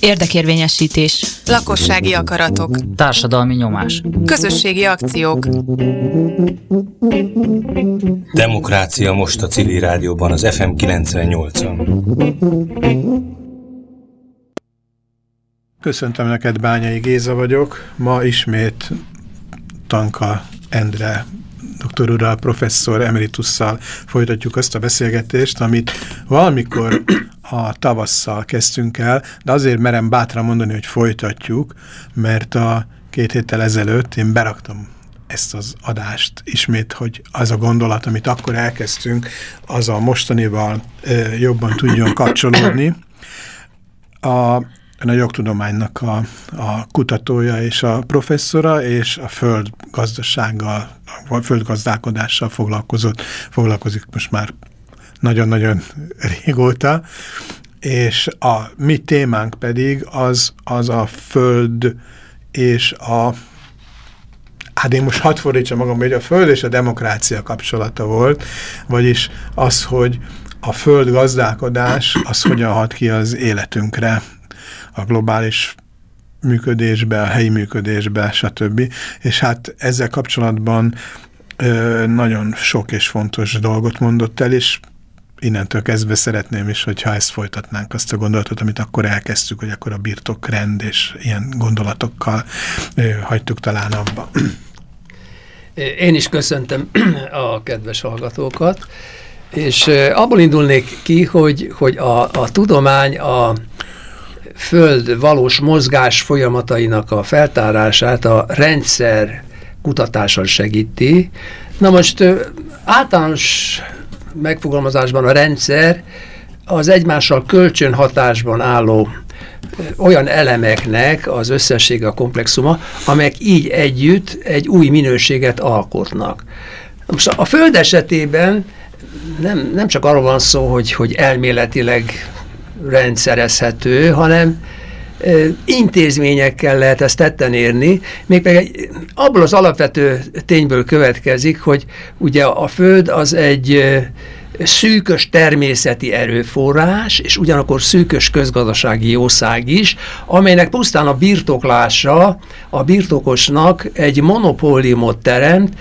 Érdekérvényesítés. Lakossági akaratok. Társadalmi nyomás. Közösségi akciók. Demokrácia most a civil rádióban az FM 98-on. Köszöntöm neked, Bányai Géza vagyok. Ma ismét Tanka Endre doktor ural, professzor emeritusszal folytatjuk azt a beszélgetést, amit valamikor a tavasszal kezdtünk el, de azért merem bátran mondani, hogy folytatjuk, mert a két héttel ezelőtt én beraktam ezt az adást ismét, hogy az a gondolat, amit akkor elkezdtünk, az a mostanival jobban tudjon kapcsolódni. A a jogtudománynak a, a kutatója és a professzora, és a föld gazdasággal, a földgazdálkodással foglalkozott, foglalkozik most már nagyon-nagyon régóta, és a mi témánk pedig az, az a föld és a hát én most hadd fordítsam magam, hogy a föld és a demokrácia kapcsolata volt, vagyis az, hogy a föld gazdálkodás az hogyan hat ki az életünkre, a globális működésbe, a helyi működésbe, stb. És hát ezzel kapcsolatban ö, nagyon sok és fontos dolgot mondott el, és innentől kezdve szeretném is, hogyha ezt folytatnánk, azt a gondolatot, amit akkor elkezdtük, hogy akkor a birtokrend és ilyen gondolatokkal ö, hagytuk talán abba. Én is köszöntöm a kedves hallgatókat, és abból indulnék ki, hogy, hogy a, a tudomány a Föld valós mozgás folyamatainak a feltárását a rendszer kutatással segíti. Na most általános megfogalmazásban a rendszer az egymással kölcsönhatásban álló olyan elemeknek az összessége, a komplexuma, amelyek így együtt egy új minőséget alkotnak. Most a Föld esetében nem, nem csak arról van szó, hogy, hogy elméletileg rendszerezhető, hanem intézményekkel lehet ezt tetten érni, mégpedig abból az alapvető tényből következik, hogy ugye a Föld az egy szűkös természeti erőforrás, és ugyanakkor szűkös közgazdasági jószág is, amelynek pusztán a birtoklása a birtokosnak egy monopóliumot teremt,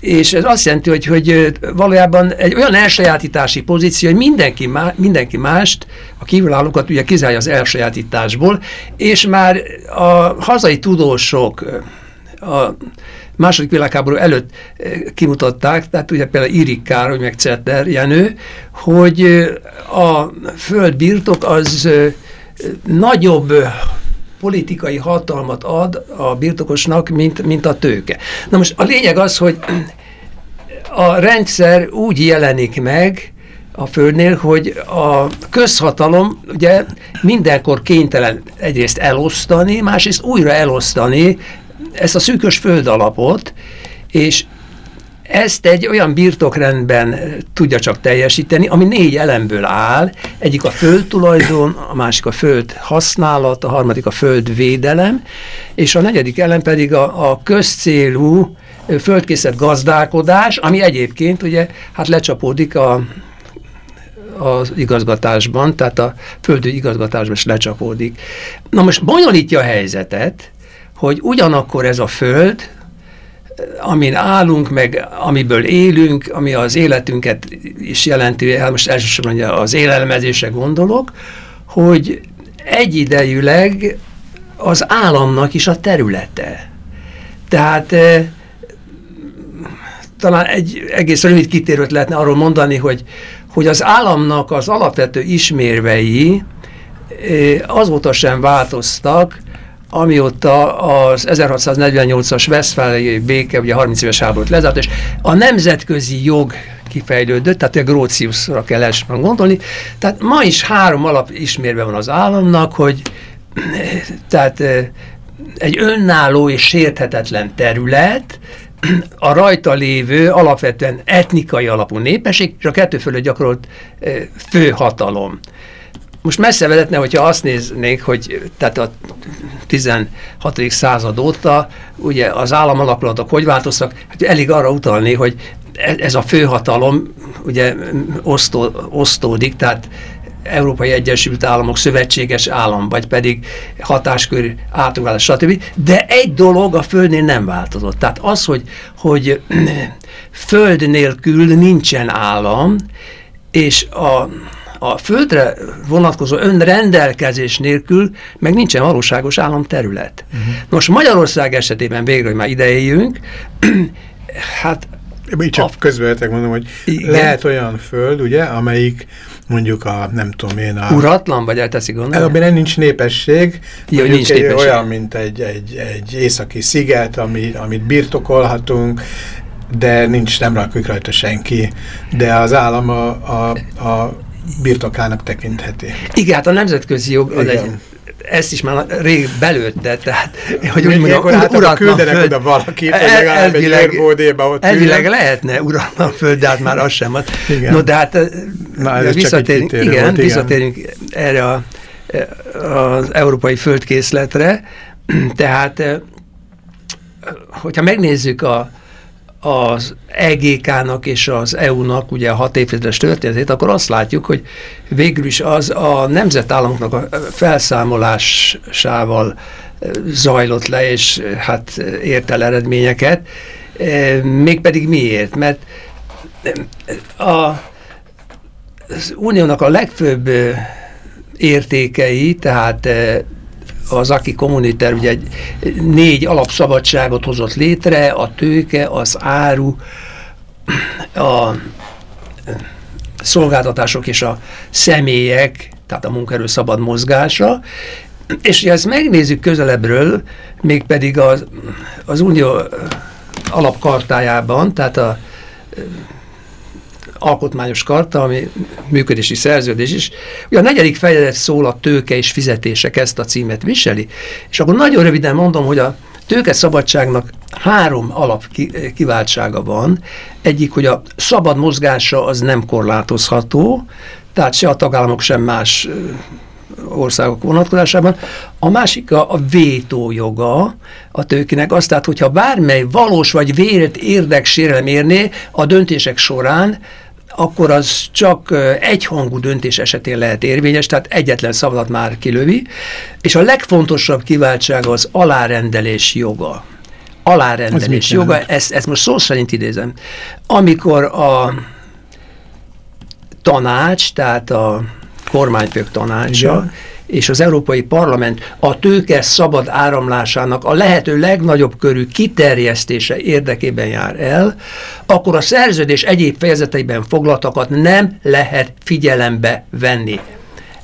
és ez azt jelenti, hogy, hogy valójában egy olyan elsajátítási pozíció, hogy mindenki, má, mindenki mást, a kívülállókat ugye kizárja az elsajátításból, és már a hazai tudósok a második világháború előtt kimutatták, tehát ugye például Irik Károly, meg Cetter Jenő, hogy a földbirtok az nagyobb politikai hatalmat ad a birtokosnak, mint, mint a tőke. Na most a lényeg az, hogy a rendszer úgy jelenik meg a Földnél, hogy a közhatalom ugye mindenkor kénytelen egyrészt elosztani, másrészt újra elosztani ezt a szűkös földalapot, és ezt egy olyan birtokrendben tudja csak teljesíteni, ami négy elemből áll. Egyik a földtulajdon, a másik a föld használat, a harmadik a földvédelem, és a negyedik elem pedig a, a közcélú földkészlet gazdálkodás, ami egyébként ugye hát lecsapódik a, az igazgatásban, tehát a földű igazgatásban is lecsapódik. Na most bonyolítja a helyzetet, hogy ugyanakkor ez a föld, amin állunk, meg amiből élünk, ami az életünket is jelenti, most elsősorban az élelmezésre gondolok, hogy egyidejűleg az államnak is a területe. Tehát e, talán egy egész rövid kitérőt lehetne arról mondani, hogy, hogy az államnak az alapvető ismérvei e, azóta sem változtak, amióta az 1648-as Westfáliai béke, ugye 30 éves háborút lezárt, és a nemzetközi jog kifejlődött, tehát a Gróciusra kell elsősorban gondolni. Tehát ma is három alap ismérve van az államnak, hogy tehát egy önálló és sérthetetlen terület, a rajta lévő alapvetően etnikai alapú népesség, és a kettő fölött gyakorolt főhatalom. Most messze vezetne, hogyha azt néznék, hogy tehát a 16. század óta ugye az államalapulatok hogy változtak, hát elég arra utalni, hogy e, ez a főhatalom ugye osztó, osztódik, tehát Európai Egyesült Államok szövetséges állam, vagy pedig hatáskör átugrálás, stb. De egy dolog a Földnél nem változott. Tehát az, hogy, hogy Föld nélkül nincsen állam, és a, a Földre vonatkozó önrendelkezés nélkül meg nincsen valóságos államterület. Uh-huh. Nos, Magyarország esetében végre, hogy már idejéjünk, hát így csak a... közvetek mondom, hogy igen. lehet olyan föld, ugye, amelyik mondjuk a, nem tudom én, a... Uratlan, vagy elteszi gondolni? Abban nincs népesség, Jó, nincs egy, népesség. olyan, mint egy, egy, egy északi sziget, ami, amit birtokolhatunk, de nincs, nem rakjuk rajta senki, de az állam a, a, a birtokának tekintheti. Igen, hát a nemzetközi jog az egy ezt is már rég belőtte, tehát, hogy úgy mondjam, ur uratlan küldenek föld, oda valakit, legalább elvileg, egy ott Elvileg lehetne uratlan föld, de hát már az sem. Igen. No, de hát Na, ez visszatérünk, igen, volt, visszatérünk igen. erre a, az európai földkészletre, tehát hogyha megnézzük a, az EGK-nak és az EU-nak ugye a hat évtizedes történetét, akkor azt látjuk, hogy végül is az a nemzetállamoknak a felszámolásával zajlott le, és hát ért el eredményeket. Mégpedig miért? Mert a, az uniónak a legfőbb értékei, tehát az aki kommuniter ugye egy négy alapszabadságot hozott létre, a tőke, az áru, a szolgáltatások és a személyek, tehát a munkaerő szabad mozgása, és ha ezt megnézzük közelebbről, mégpedig az, az unió alapkartájában, tehát a alkotmányos karta, ami működési szerződés is. Ugye a negyedik fejezet szól a tőke és fizetések, ezt a címet viseli. És akkor nagyon röviden mondom, hogy a tőke szabadságnak három alap kiváltsága van. Egyik, hogy a szabad mozgása az nem korlátozható, tehát se a tagállamok, sem más országok vonatkozásában. A másik a, a vétójoga a tőkének, azt tehát, hogyha bármely valós vagy vélt érdeksérelem érné a döntések során, akkor az csak egyhangú döntés esetén lehet érvényes, tehát egyetlen szavazat már kilövi, és a legfontosabb kiváltsága az alárendelés joga. Alárendelés joga, ezt, ezt most szó szerint idézem. Amikor a tanács, tehát a kormányfők tanácsa, Igen és az Európai Parlament a tőke szabad áramlásának a lehető legnagyobb körű kiterjesztése érdekében jár el, akkor a szerződés egyéb fejezeteiben foglaltakat nem lehet figyelembe venni.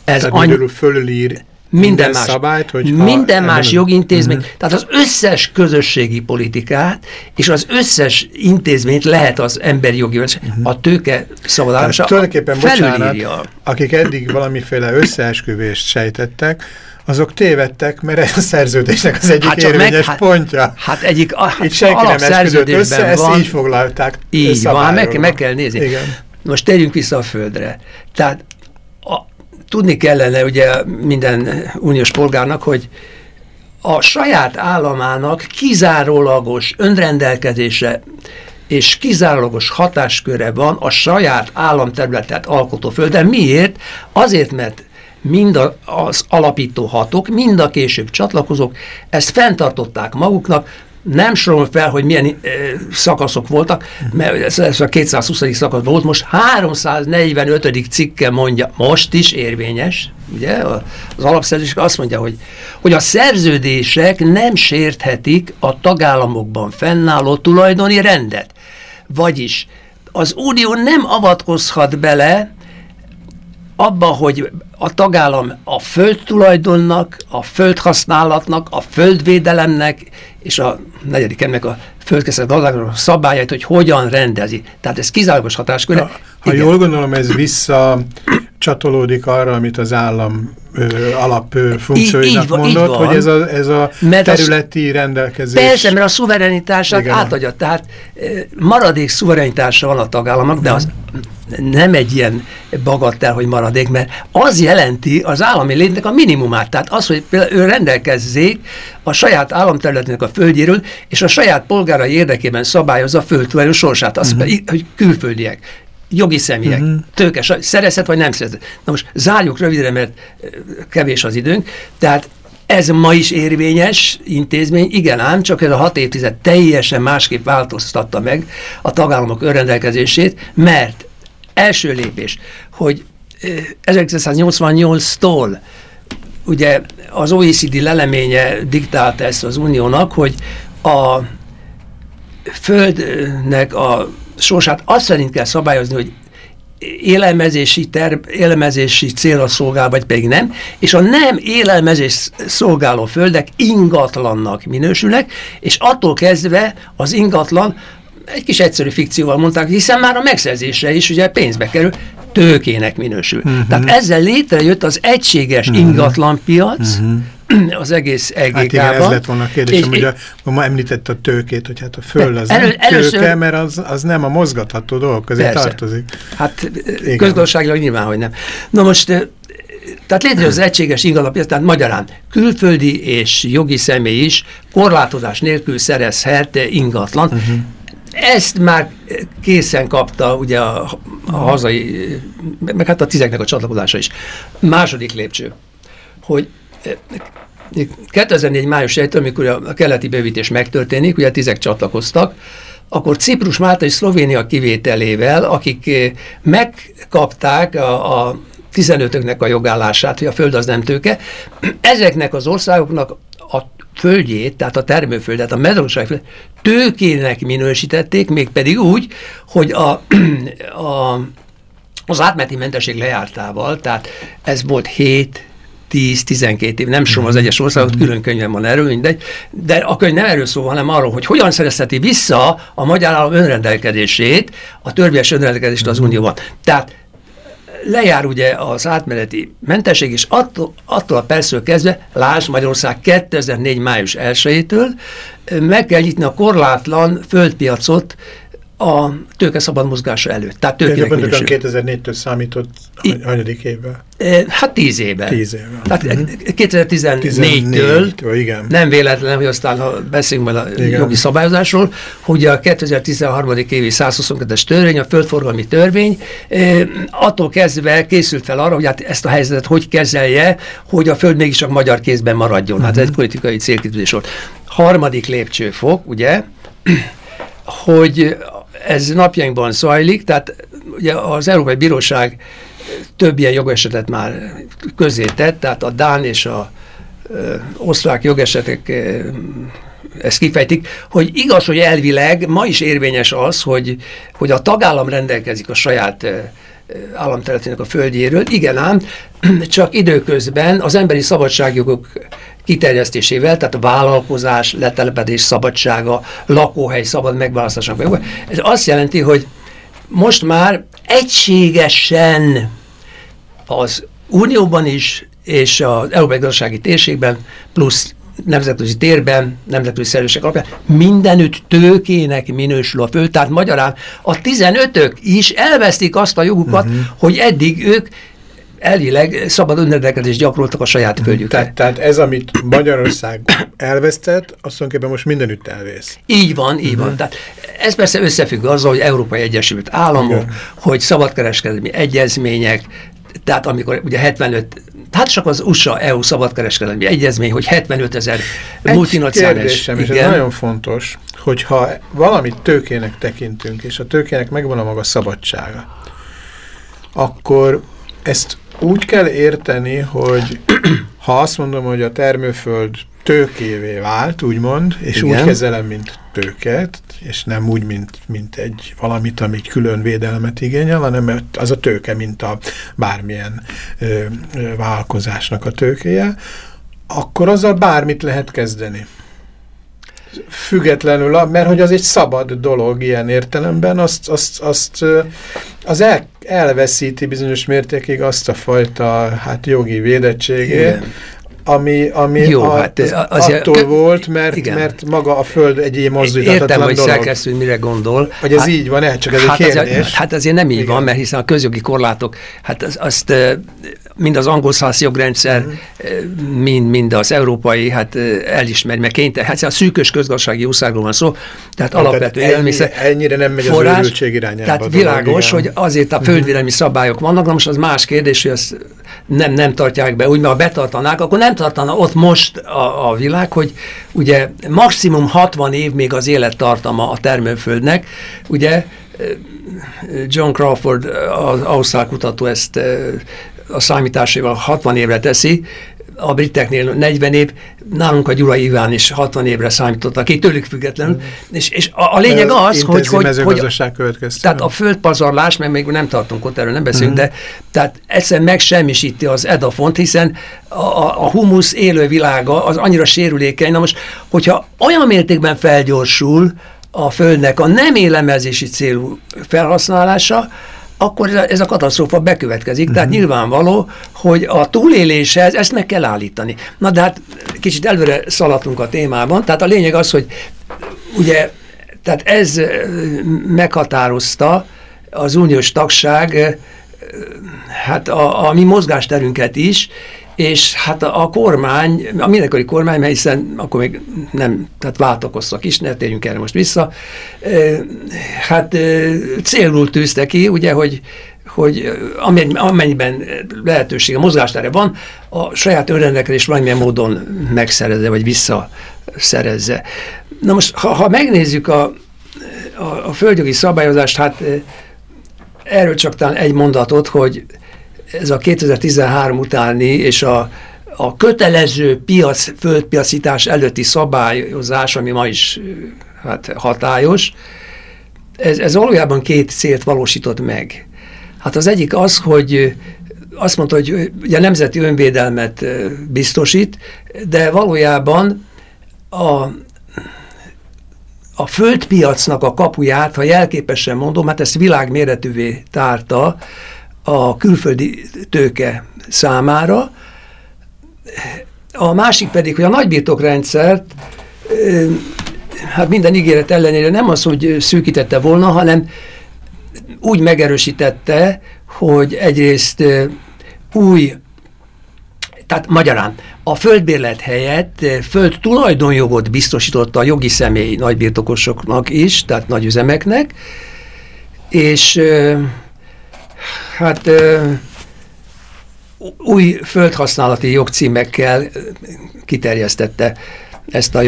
Ez Tehát annyi... fölülír minden más, szabályt, hogy minden más jogintézmény, uh-huh. tehát az összes közösségi politikát és az összes intézményt lehet az emberi jogi, uh-huh. a tőke szabadása Tulajdonképpen, bocsánat, akik eddig valamiféle összeesküvést sejtettek, azok tévedtek, mert ez a szerződésnek az egyik hát érvényes meg, hát, pontja. Hát egyik a, Itt senki nem esküdött össze, van, ezt így foglalták Így van, meg, meg kell nézni. Igen. Most térjünk vissza a földre. Tehát tudni kellene ugye minden uniós polgárnak, hogy a saját államának kizárólagos önrendelkezése és kizárólagos hatásköre van a saját államterületet alkotó földön. Miért? Azért, mert mind az alapító hatók, mind a később csatlakozók ezt fenntartották maguknak, nem sorol fel, hogy milyen e, szakaszok voltak, mert ez, a 220. szakasz volt, most 345. cikke mondja, most is érvényes, ugye, az alapszerződés azt mondja, hogy, hogy a szerződések nem sérthetik a tagállamokban fennálló tulajdoni rendet. Vagyis az Unió nem avatkozhat bele abba, hogy a tagállam a földtulajdonnak, a földhasználatnak, a földvédelemnek és a negyedik ennek a földkészlet a szabályait, hogy hogyan rendezi. Tehát ez kizárólagos hatáskör. Ha, ha jól gondolom, ez vissza csatolódik arra, amit az állam ö, alap ö, funkcióinak így, mondott, így hogy ez a, ez a területi a, rendelkezés. Persze, mert a szuverenitását Igen. átadja. Tehát maradék szuverenitása van a tagállamnak, de az nem egy ilyen bagattel, hogy maradék, mert az jelenti az állami létnek a minimumát. Tehát az, hogy például ő rendelkezzék a saját államterületének a földjéről, és a saját polgárai érdekében szabályozza a földtulajdon sorsát, az, uh -huh. hogy külföldiek jogi személyek, uh-huh. tőkes, szerezhet vagy nem szerezhet. Na most zárjuk rövidre, mert kevés az időnk. Tehát ez ma is érvényes intézmény, igen ám, csak ez a hat évtized teljesen másképp változtatta meg a tagállamok önrendelkezését, mert első lépés, hogy 1988-tól ugye az OECD leleménye diktálta ezt az uniónak, hogy a földnek a sorsát azt szerint kell szabályozni, hogy élelmezési, term, élelmezési célra szolgál, vagy pedig nem, és a nem élelmezés szolgáló földek ingatlannak minősülnek, és attól kezdve az ingatlan egy kis egyszerű fikcióval mondták, hiszen már a megszerzésre is ugye pénzbe kerül, tőkének minősül. Uh-huh. Tehát ezzel létrejött az egységes uh-huh. ingatlanpiac, uh-huh az egész EGK-ban. Hát igen, ez lett volna a kérdésem, hogy a, ma említette a tőkét, hogy hát a föld az elő, nem először, tőke, mert az, az nem a mozgatható dolog, azért persze. tartozik. Hát közgazdaságilag nyilván, hogy nem. Na most, tehát létrejött az egységes ingalapja, tehát magyarán külföldi és jogi személy is korlátozás nélkül szerezhet ingatlan. Uh-huh. Ezt már készen kapta ugye a, a hazai, meg hát a tizeknek a csatlakozása is. Második lépcső, hogy 2004. május 1 amikor a keleti bővítés megtörténik, ugye tizek csatlakoztak, akkor Ciprus, Málta és Szlovénia kivételével, akik megkapták a, a 15-öknek a jogállását, hogy a föld az nem tőke, ezeknek az országoknak a földjét, tehát a termőföldet, a mezőgazdaság tőkének minősítették, mégpedig úgy, hogy a, a, az átmeneti mentesség lejártával, tehát ez volt 7 10-12 év, nem sorom az egyes országot, külön könyvem van erről, mindegy, de a könyv nem erről szól, hanem arról, hogy hogyan szerezheti vissza a magyar állam önrendelkezését, a törvényes önrendelkezést az Unióban. Tehát lejár ugye az átmeneti mentesség, és attól, attól a percről kezdve, lásd Magyarország 2004. május 1-től meg kell nyitni a korlátlan földpiacot a tőke szabad mozgása előtt. Tehát tőkének minősül. 2004-től számított hanyadik évvel? Hát tíz éve. Tíz éve. Tehát uh-huh. 2014-től igen. nem véletlen, hogy aztán ha beszélünk majd a igen. jogi szabályozásról, hogy a 2013. évi 122-es törvény, a földforgalmi törvény, eh, attól kezdve készült fel arra, hogy hát ezt a helyzetet hogy kezelje, hogy a föld mégis csak magyar kézben maradjon. Hát ez egy politikai célkitűzés volt. Harmadik lépcsőfok, ugye, hogy ez napjainkban zajlik, tehát ugye az Európai Bíróság több ilyen jogesetet már közé tett, tehát a Dán és a ö, osztrák jogesetek ö, ezt kifejtik, hogy igaz, hogy elvileg ma is érvényes az, hogy, hogy a tagállam rendelkezik a saját államterületének a földjéről. Igen ám, csak időközben az emberi szabadságjogok kiterjesztésével, tehát a vállalkozás, letelepedés szabadsága, lakóhely szabad megválasztásának. Ez azt jelenti, hogy most már egységesen az Unióban is, és az Európai Gazdasági Térségben, plusz nemzetközi térben, nemzetközi szerződések alapján mindenütt tőkének minősül a föld. Tehát magyarán a 15-ök is elvesztik azt a jogukat, uh-huh. hogy eddig ők elvileg szabad önrendelkezést gyakoroltak a saját földjükre. Tehát, tehát ez, amit Magyarország elvesztett, azt tulajdonképpen most mindenütt elvész. Így van, így uh -huh. van. Tehát ez persze összefügg azzal, hogy Európai Egyesült Államok, Igen. hogy szabadkereskedelmi egyezmények, tehát amikor ugye 75 Hát csak az USA-EU szabadkereskedelmi egyezmény, hogy 75 ezer multinacionális... kérdésem, és ez nagyon fontos, hogyha valamit tőkének tekintünk, és a tőkének megvan a maga szabadsága, akkor ezt úgy kell érteni, hogy ha azt mondom, hogy a termőföld tőkévé vált, úgymond, és Igen. úgy kezelem, mint tőket, és nem úgy, mint, mint egy valamit, ami külön védelmet igényel, hanem az a tőke, mint a bármilyen ö, ö, vállalkozásnak a tőkéje, akkor azzal bármit lehet kezdeni függetlenül, mert hogy az egy szabad dolog ilyen értelemben, azt, azt, azt az el, elveszíti bizonyos mértékig azt a fajta hát jogi védettségét, ami, ami Jó, a, hát, az azért- attól kö- volt, mert, igen. mert maga a Föld egy ilyen mozdítatatlan Értem, hogy szerkesztő mire gondol. Hogy ez így van-e? Csak ez egy hát kérdés. Azért, hát azért nem így Igen. van, mert hiszen a közjogi korlátok, hát az, azt mind az angol száz jogrendszer, Mhm. eh, mind, mind az európai, hát elismeri, mert kénytelen, hát a szűkös közgazdasági országról van szó, tehát Tehát alapvető ennyi- élelmiszer. ennyire nem megy az forrás, őrültség irányába Tehát világos, igen. Mhm. hogy azért a földvédelmi szabályok vannak, na most az más kérdés, hogy azt nem, nem tartják be, úgy, mert ha betartanák, akkor nem tartana ott most a, a világ, hogy ugye maximum 60 év még az élettartama a termőföldnek, ugye John Crawford, az ausztrál kutató ezt eh, a számításaival 60 évre teszi, a briteknél 40 év, nálunk a Gyula Iván is 60 évre számított, aki tőlük függetlenül, és, és a, a lényeg az, hogy, hogy, hogy tehát a földpazarlás, mert még nem tartunk ott, erről nem beszélünk, Mhm. de tehát egyszerűen megsemmisíti az edafont, hiszen a, a, a humusz élő világa az annyira sérülékeny. Na most, hogyha olyan mértékben felgyorsul a földnek a nem élemezési célú felhasználása, akkor ez a, katasztrófa bekövetkezik. Tehát Mhm. nyilvánvaló, hogy a túléléshez ezt meg kell állítani. Na de hát kicsit előre szaladtunk a témában, tehát a lényeg az, hogy ugye, tehát ez meghatározta az uniós tagság hát a, a mi mozgásterünket is, és hát a, a kormány, a mindenkori kormány, mert hiszen akkor még nem, tehát váltakoztak is, ne térjünk erre most vissza, ö, hát ö, célul tűzte ki, ugye, hogy hogy amennyi- amennyiben lehetősége, mozgástere van, a saját önrendelkezést valamilyen módon megszerezze, vagy visszaszerezze. Na most, ha, ha megnézzük a, a, a földjogi szabályozást, hát erről csak talán egy mondatot, hogy ez a 2013 utáni és a, a kötelező piac, földpiacítás előtti szabályozás, ami ma is hát hatályos, ez, ez valójában két célt valósított meg. Hát az egyik az, hogy azt mondta, hogy ugye nemzeti önvédelmet biztosít, de valójában a, a földpiacnak a kapuját, ha jelképesen mondom, hát ezt világméretűvé tárta a külföldi tőke számára. A másik pedig, hogy a nagybirtokrendszert hát minden ígéret ellenére nem az, hogy szűkítette volna, hanem úgy megerősítette, hogy egyrészt új, tehát magyarán a földbérlet helyett föld tulajdonjogot biztosította a jogi személy nagybirtokosoknak is, tehát nagyüzemeknek, és hát új földhasználati jogcímekkel kiterjesztette ezt a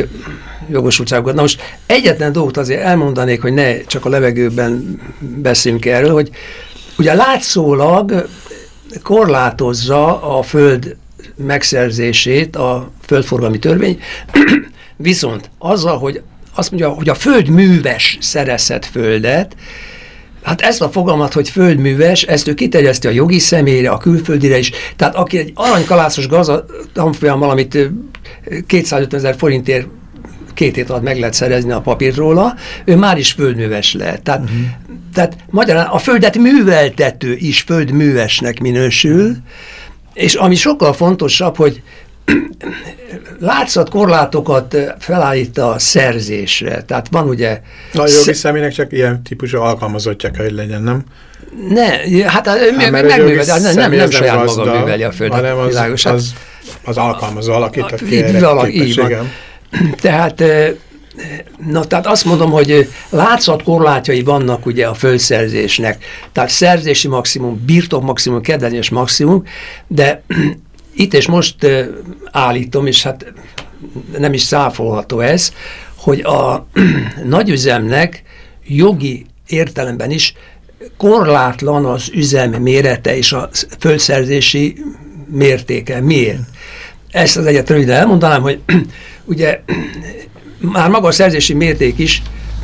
jogosultságot. Na most egyetlen dolgot azért elmondanék, hogy ne csak a levegőben beszéljünk erről, hogy ugye látszólag korlátozza a föld megszerzését a földforgalmi törvény, viszont azzal, hogy azt mondja, hogy a földműves szerezhet földet, Hát ezt a fogalmat, hogy földműves, ezt ő kiterjeszti a jogi személyre, a külföldire is. Tehát aki egy aranykalászos gazda tanfolyammal, amit ö, 250 ezer forintért két hét alatt meg lehet szerezni a papírt róla, ő már is földműves lehet. Tehát, uh-huh. tehát magyarán a földet műveltető is földművesnek minősül, és ami sokkal fontosabb, hogy látszat korlátokat felállít a szerzésre. Tehát van ugye... A jogi sze- személynek csak ilyen típusú alkalmazottja kell, hogy legyen, nem? Ne, hát, hát Hát, a megműveli, de nem, nem, nem saját maga műveli a földet. Hanem az, világos. Hát, az, az alkalmazó ki így erre képességem. Tehát, eh, na, tehát azt mondom, hogy eh, látszatkorlátjai vannak ugye a földszerzésnek. Tehát szerzési maximum, birtok maximum, kedvezményes maximum, de itt és most állítom, és hát nem is száfolható ez, hogy a nagyüzemnek jogi értelemben is korlátlan az üzem mérete és a földszerzési mértéke. Miért? Ezt az egyet röviden elmondanám, hogy ugye már maga a szerzési mérték is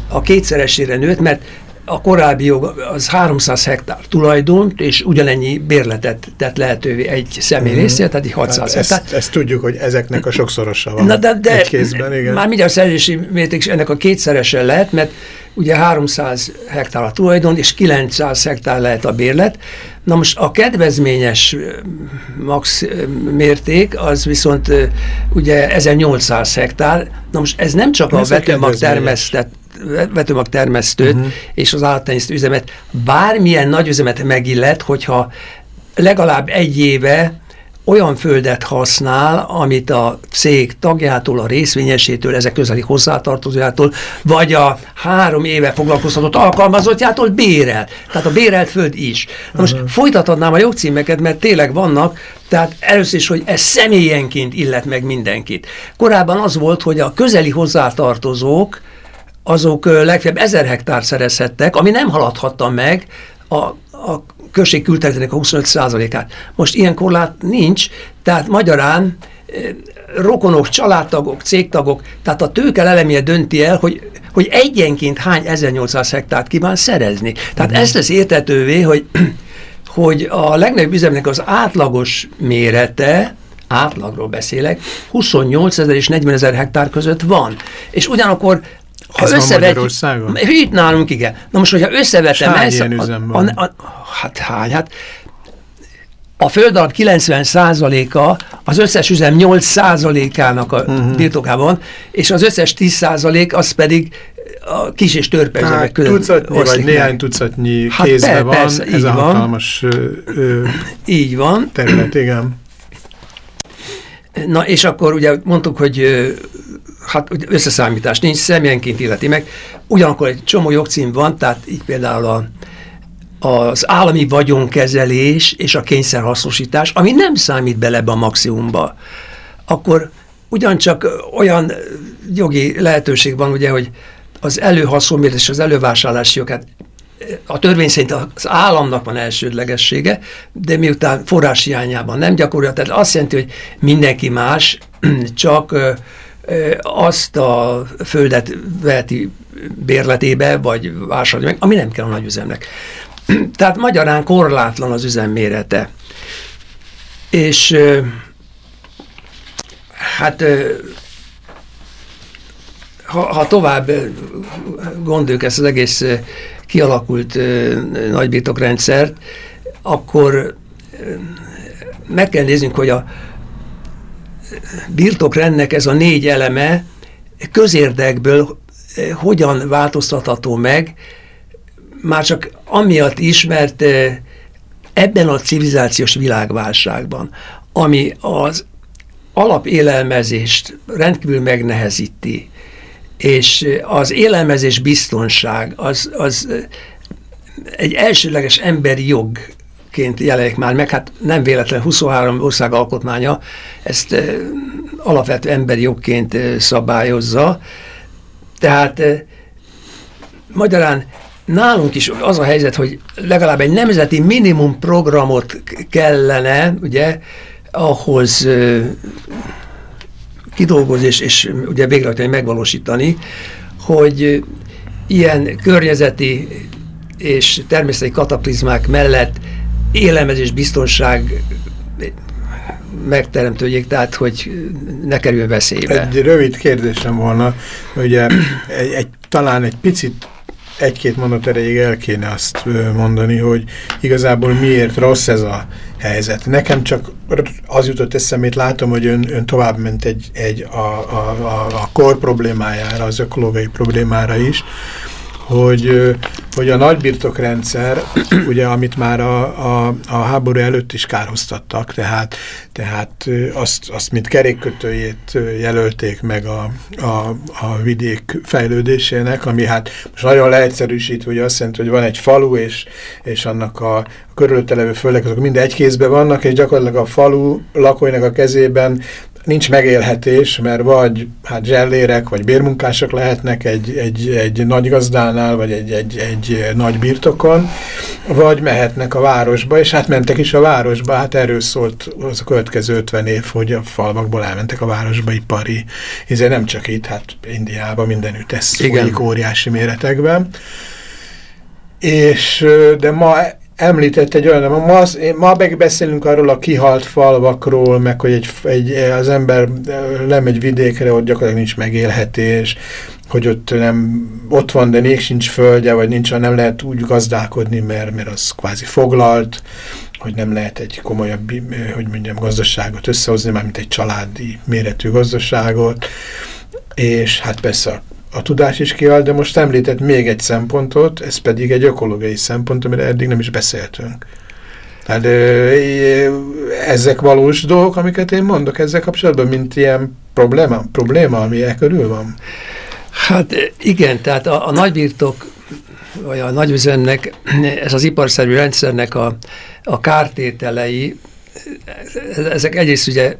a kétszeresére nőtt, mert a korábbi jog az 300 hektár tulajdont, és ugyanennyi bérletet tett lehetővé egy személy részére, tehát egy 600 Hát hektár. ezt, ezt tudjuk, hogy ezeknek a sokszorosa van Na de, de egy kézben, igen. már mindjárt szerzési mérték is ennek a kétszeresen lehet, mert ugye 300 hektár a tulajdon, és 900 hektár lehet a bérlet. Na most a kedvezményes max mérték az viszont ugye 1800 hektár. Na most ez nem csak ez a vetőmag termesztett vetőmag termesztőt uh-huh. és az állattenyésztő üzemet, bármilyen nagy üzemet megillet, hogyha legalább egy éve olyan földet használ, amit a cég tagjától, a részvényesétől, ezek közeli hozzátartozójától, vagy a három éve foglalkoztatott alkalmazottjától bérel. Tehát a bérelt föld is. Na most uh-huh. folytathatnám a jogcímeket, mert tényleg vannak, tehát először is, hogy ez személyenként illet meg mindenkit. Korábban az volt, hogy a közeli hozzátartozók, azok legfeljebb ezer hektár szerezhettek, ami nem haladhatta meg a, a község külterületének a 25%-át. Most ilyen korlát nincs, tehát magyarán rokonok, családtagok, cégtagok, tehát a tőke elemie dönti el, hogy, hogy egyenként hány 1800 hektárt kíván szerezni. Tehát uh-huh. ezt lesz értetővé, hogy, hogy a legnagyobb üzemnek az átlagos mérete, átlagról beszélek, 28 ezer és 40 ezer hektár között van. És ugyanakkor ha Ez van Magyarországon? Itt nálunk igen. Na most, hogyha összevetem ezt... Hány üzem van? A, a, hát hány? Hát a földalap 90%-a az összes üzem 8%-ának a uh-huh. birtokában, és az összes 10% az pedig a kis és törpeüzemek hát, között tucatnyi vagy meg. néhány tucatnyi hát kézbe per, van, persze, ez a hatalmas ö, így van. terület, igen. Na és akkor ugye mondtuk, hogy hát összeszámítás nincs, személyenként illeti meg. Ugyanakkor egy csomó jogcím van, tehát így például a, az állami vagyonkezelés és a kényszerhasznosítás, ami nem számít bele ebbe a maximumba, akkor ugyancsak olyan jogi lehetőség van, ugye, hogy az előhaszonbért és az elővásárlási jogát a törvény szerint az államnak van elsődlegessége, de miután forrás hiányában nem gyakorolja, tehát azt jelenti, hogy mindenki más csak azt a földet veheti bérletébe, vagy vásárolja meg, ami nem kell a nagyüzemnek. Tehát magyarán korlátlan az üzem mérete. És hát ha, ha tovább gondoljuk ezt az egész kialakult nagybirtokrendszert, akkor meg kell néznünk, hogy a, birtokrendnek ez a négy eleme közérdekből eh, hogyan változtatható meg, már csak amiatt is, mert eh, ebben a civilizációs világválságban, ami az alapélelmezést rendkívül megnehezíti, és az élelmezés biztonság az, az eh, egy elsőleges emberi jog ként jelenik már meg, hát nem véletlen 23 ország alkotmánya ezt alapvető emberi jogként szabályozza. Tehát magyarán nálunk is az a helyzet, hogy legalább egy nemzeti minimum programot kellene, ugye, ahhoz kidolgozni és, és ugye végrehajtani, megvalósítani, hogy ilyen környezeti és természeti kataklizmák mellett élelmezés biztonság megteremtődjék, tehát hogy ne kerüljön veszélybe. Egy rövid kérdésem volna, ugye egy, egy, talán egy picit egy-két mondat erejéig el kéne azt mondani, hogy igazából miért rossz ez a helyzet. Nekem csak az jutott eszemét, látom, hogy ön, ön tovább ment egy, egy a, a, a, a kor problémájára, az ökológiai problémára is, hogy, hogy a nagybirtokrendszer, ugye, amit már a, a, a háború előtt is kárhoztattak, tehát, tehát azt, azt mint kerékkötőjét jelölték meg a, a, a vidék fejlődésének, ami hát most nagyon leegyszerűsít, hogy azt jelenti, hogy van egy falu, és, és annak a, körülötte levő földek, azok mind egy kézben vannak, és gyakorlatilag a falu lakóinak a kezében nincs megélhetés, mert vagy hát zsellérek, vagy bérmunkások lehetnek egy, egy, egy nagy gazdánál, vagy egy, egy, egy nagy birtokon, vagy mehetnek a városba, és hát mentek is a városba, hát erről szólt az a következő 50 év, hogy a falvakból elmentek a városba ipari, hiszen nem csak itt, hát Indiában mindenütt ez folyik óriási méretekben. És, de ma említett egy olyan, ma, ma megbeszélünk arról a kihalt falvakról, meg hogy egy, egy, az ember lemegy vidékre, ott gyakorlatilag nincs megélhetés, hogy ott nem ott van, de még sincs földje, vagy nincs, nem lehet úgy gazdálkodni, mert, mert az kvázi foglalt, hogy nem lehet egy komolyabb, hogy mondjam, gazdaságot összehozni, már mint egy családi méretű gazdaságot, és hát persze a, a tudás is kiáll, de most említett még egy szempontot, ez pedig egy ökológiai szempont, amire eddig nem is beszéltünk. Tehát ezek valós dolgok, amiket én mondok ezzel kapcsolatban, mint ilyen probléma, probléma ami e körül van? Hát igen, tehát a, a nagybirtok, vagy a nagyüzemnek, ez az iparszerű rendszernek a, a kártételei, ezek egyrészt ugye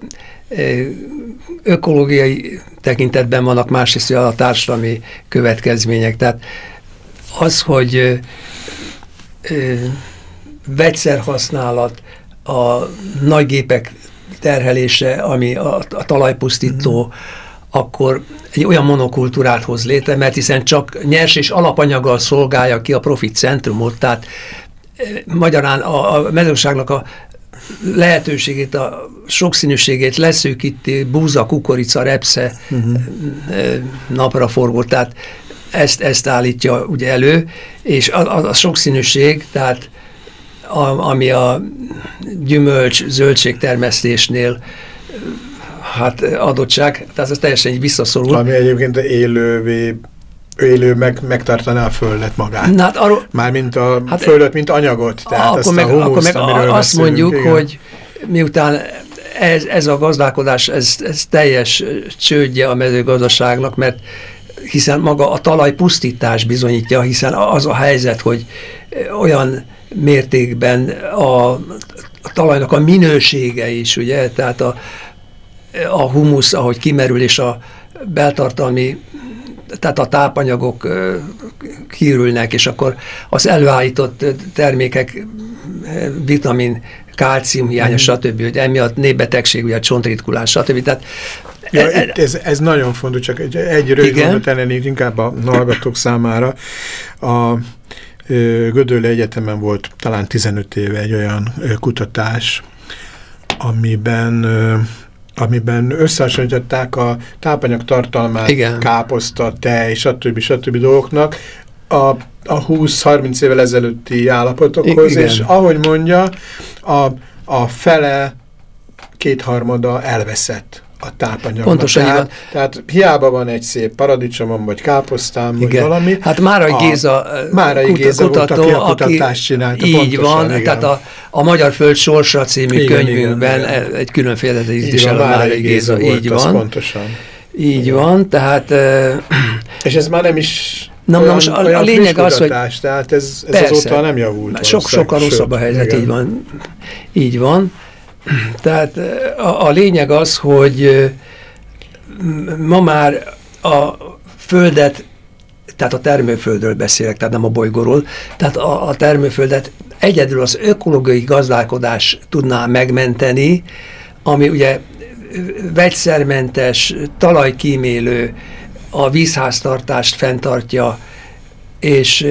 ökológiai tekintetben vannak, másrészt a társadalmi következmények. Tehát az, hogy vegyszerhasználat, a nagy gépek terhelése, ami a, a talajpusztító, mm. akkor egy olyan monokultúrát hoz létre, mert hiszen csak nyers és alapanyaggal szolgálja ki a profit centrumot, tehát magyarán a, a mezőságnak a lehetőségét, a sokszínűségét leszűkíti búza, kukorica, repsze uh-huh. napra forgó, tehát ezt, ezt állítja ugye elő, és a, a, a sokszínűség, tehát a, ami a gyümölcs, zöldség termesztésnél hát adottság, tehát ez teljesen így visszaszorul. Ami egyébként élővé élő meg, megtartaná a földet magát. Na, hát arról, Mármint a hát, földet, mint anyagot. Tehát akkor azt meg, a humuszt, akkor meg azt mondjuk, igen. hogy miután ez, ez a gazdálkodás, ez, ez teljes csődje a mezőgazdaságnak, mert hiszen maga a talajpusztítás bizonyítja, hiszen az a helyzet, hogy olyan mértékben a, a talajnak a minősége is, ugye, tehát a, a humusz, ahogy kimerül, és a beltartalmi tehát a tápanyagok kiürülnek, és akkor az előállított termékek vitamin, kálcium hiánya, mm. stb. Hogy emiatt népbetegség, ugye a csontritkulás, stb. Tehát Ja, e, e, ez, ez nagyon fontos, csak egy, egy rövid ellenék inkább a hallgatók számára. A Gödölle Egyetemen volt talán 15 éve egy olyan kutatás, amiben amiben összehasonlították a tápanyag tartalmát, Igen. káposzta, tej, stb. stb. dolgoknak a, a 20-30 évvel ezelőtti állapotokhoz, Igen. és ahogy mondja, a, a fele kétharmada elveszett a tápanyagnak. Pontosan tehát, tehát hiába van egy szép paradicsomom, vagy káposztám, Igen. vagy valami. Hát Márai Géza, Márai kut Géza kutató, volt, aki a kutatást csinálta. Így pontosan, van, igen. tehát a, a Magyar Föld sorsa című igen, könyvünkben igen, igen. egy külön fejezetet is el a Márai Géza, Géza így van. pontosan. Így igen. van, tehát... És ez már nem is Na, olyan, most a, a lényeg az, hogy... Tehát ez, ez persze, azóta nem javult. Sok, sokkal rosszabb a helyzet, igen. így van. Így van. Tehát a, a lényeg az, hogy ma már a földet, tehát a termőföldről beszélek, tehát nem a bolygóról, tehát a, a termőföldet egyedül az ökológiai gazdálkodás tudná megmenteni, ami ugye vegyszermentes, talajkímélő, a vízháztartást fenntartja, és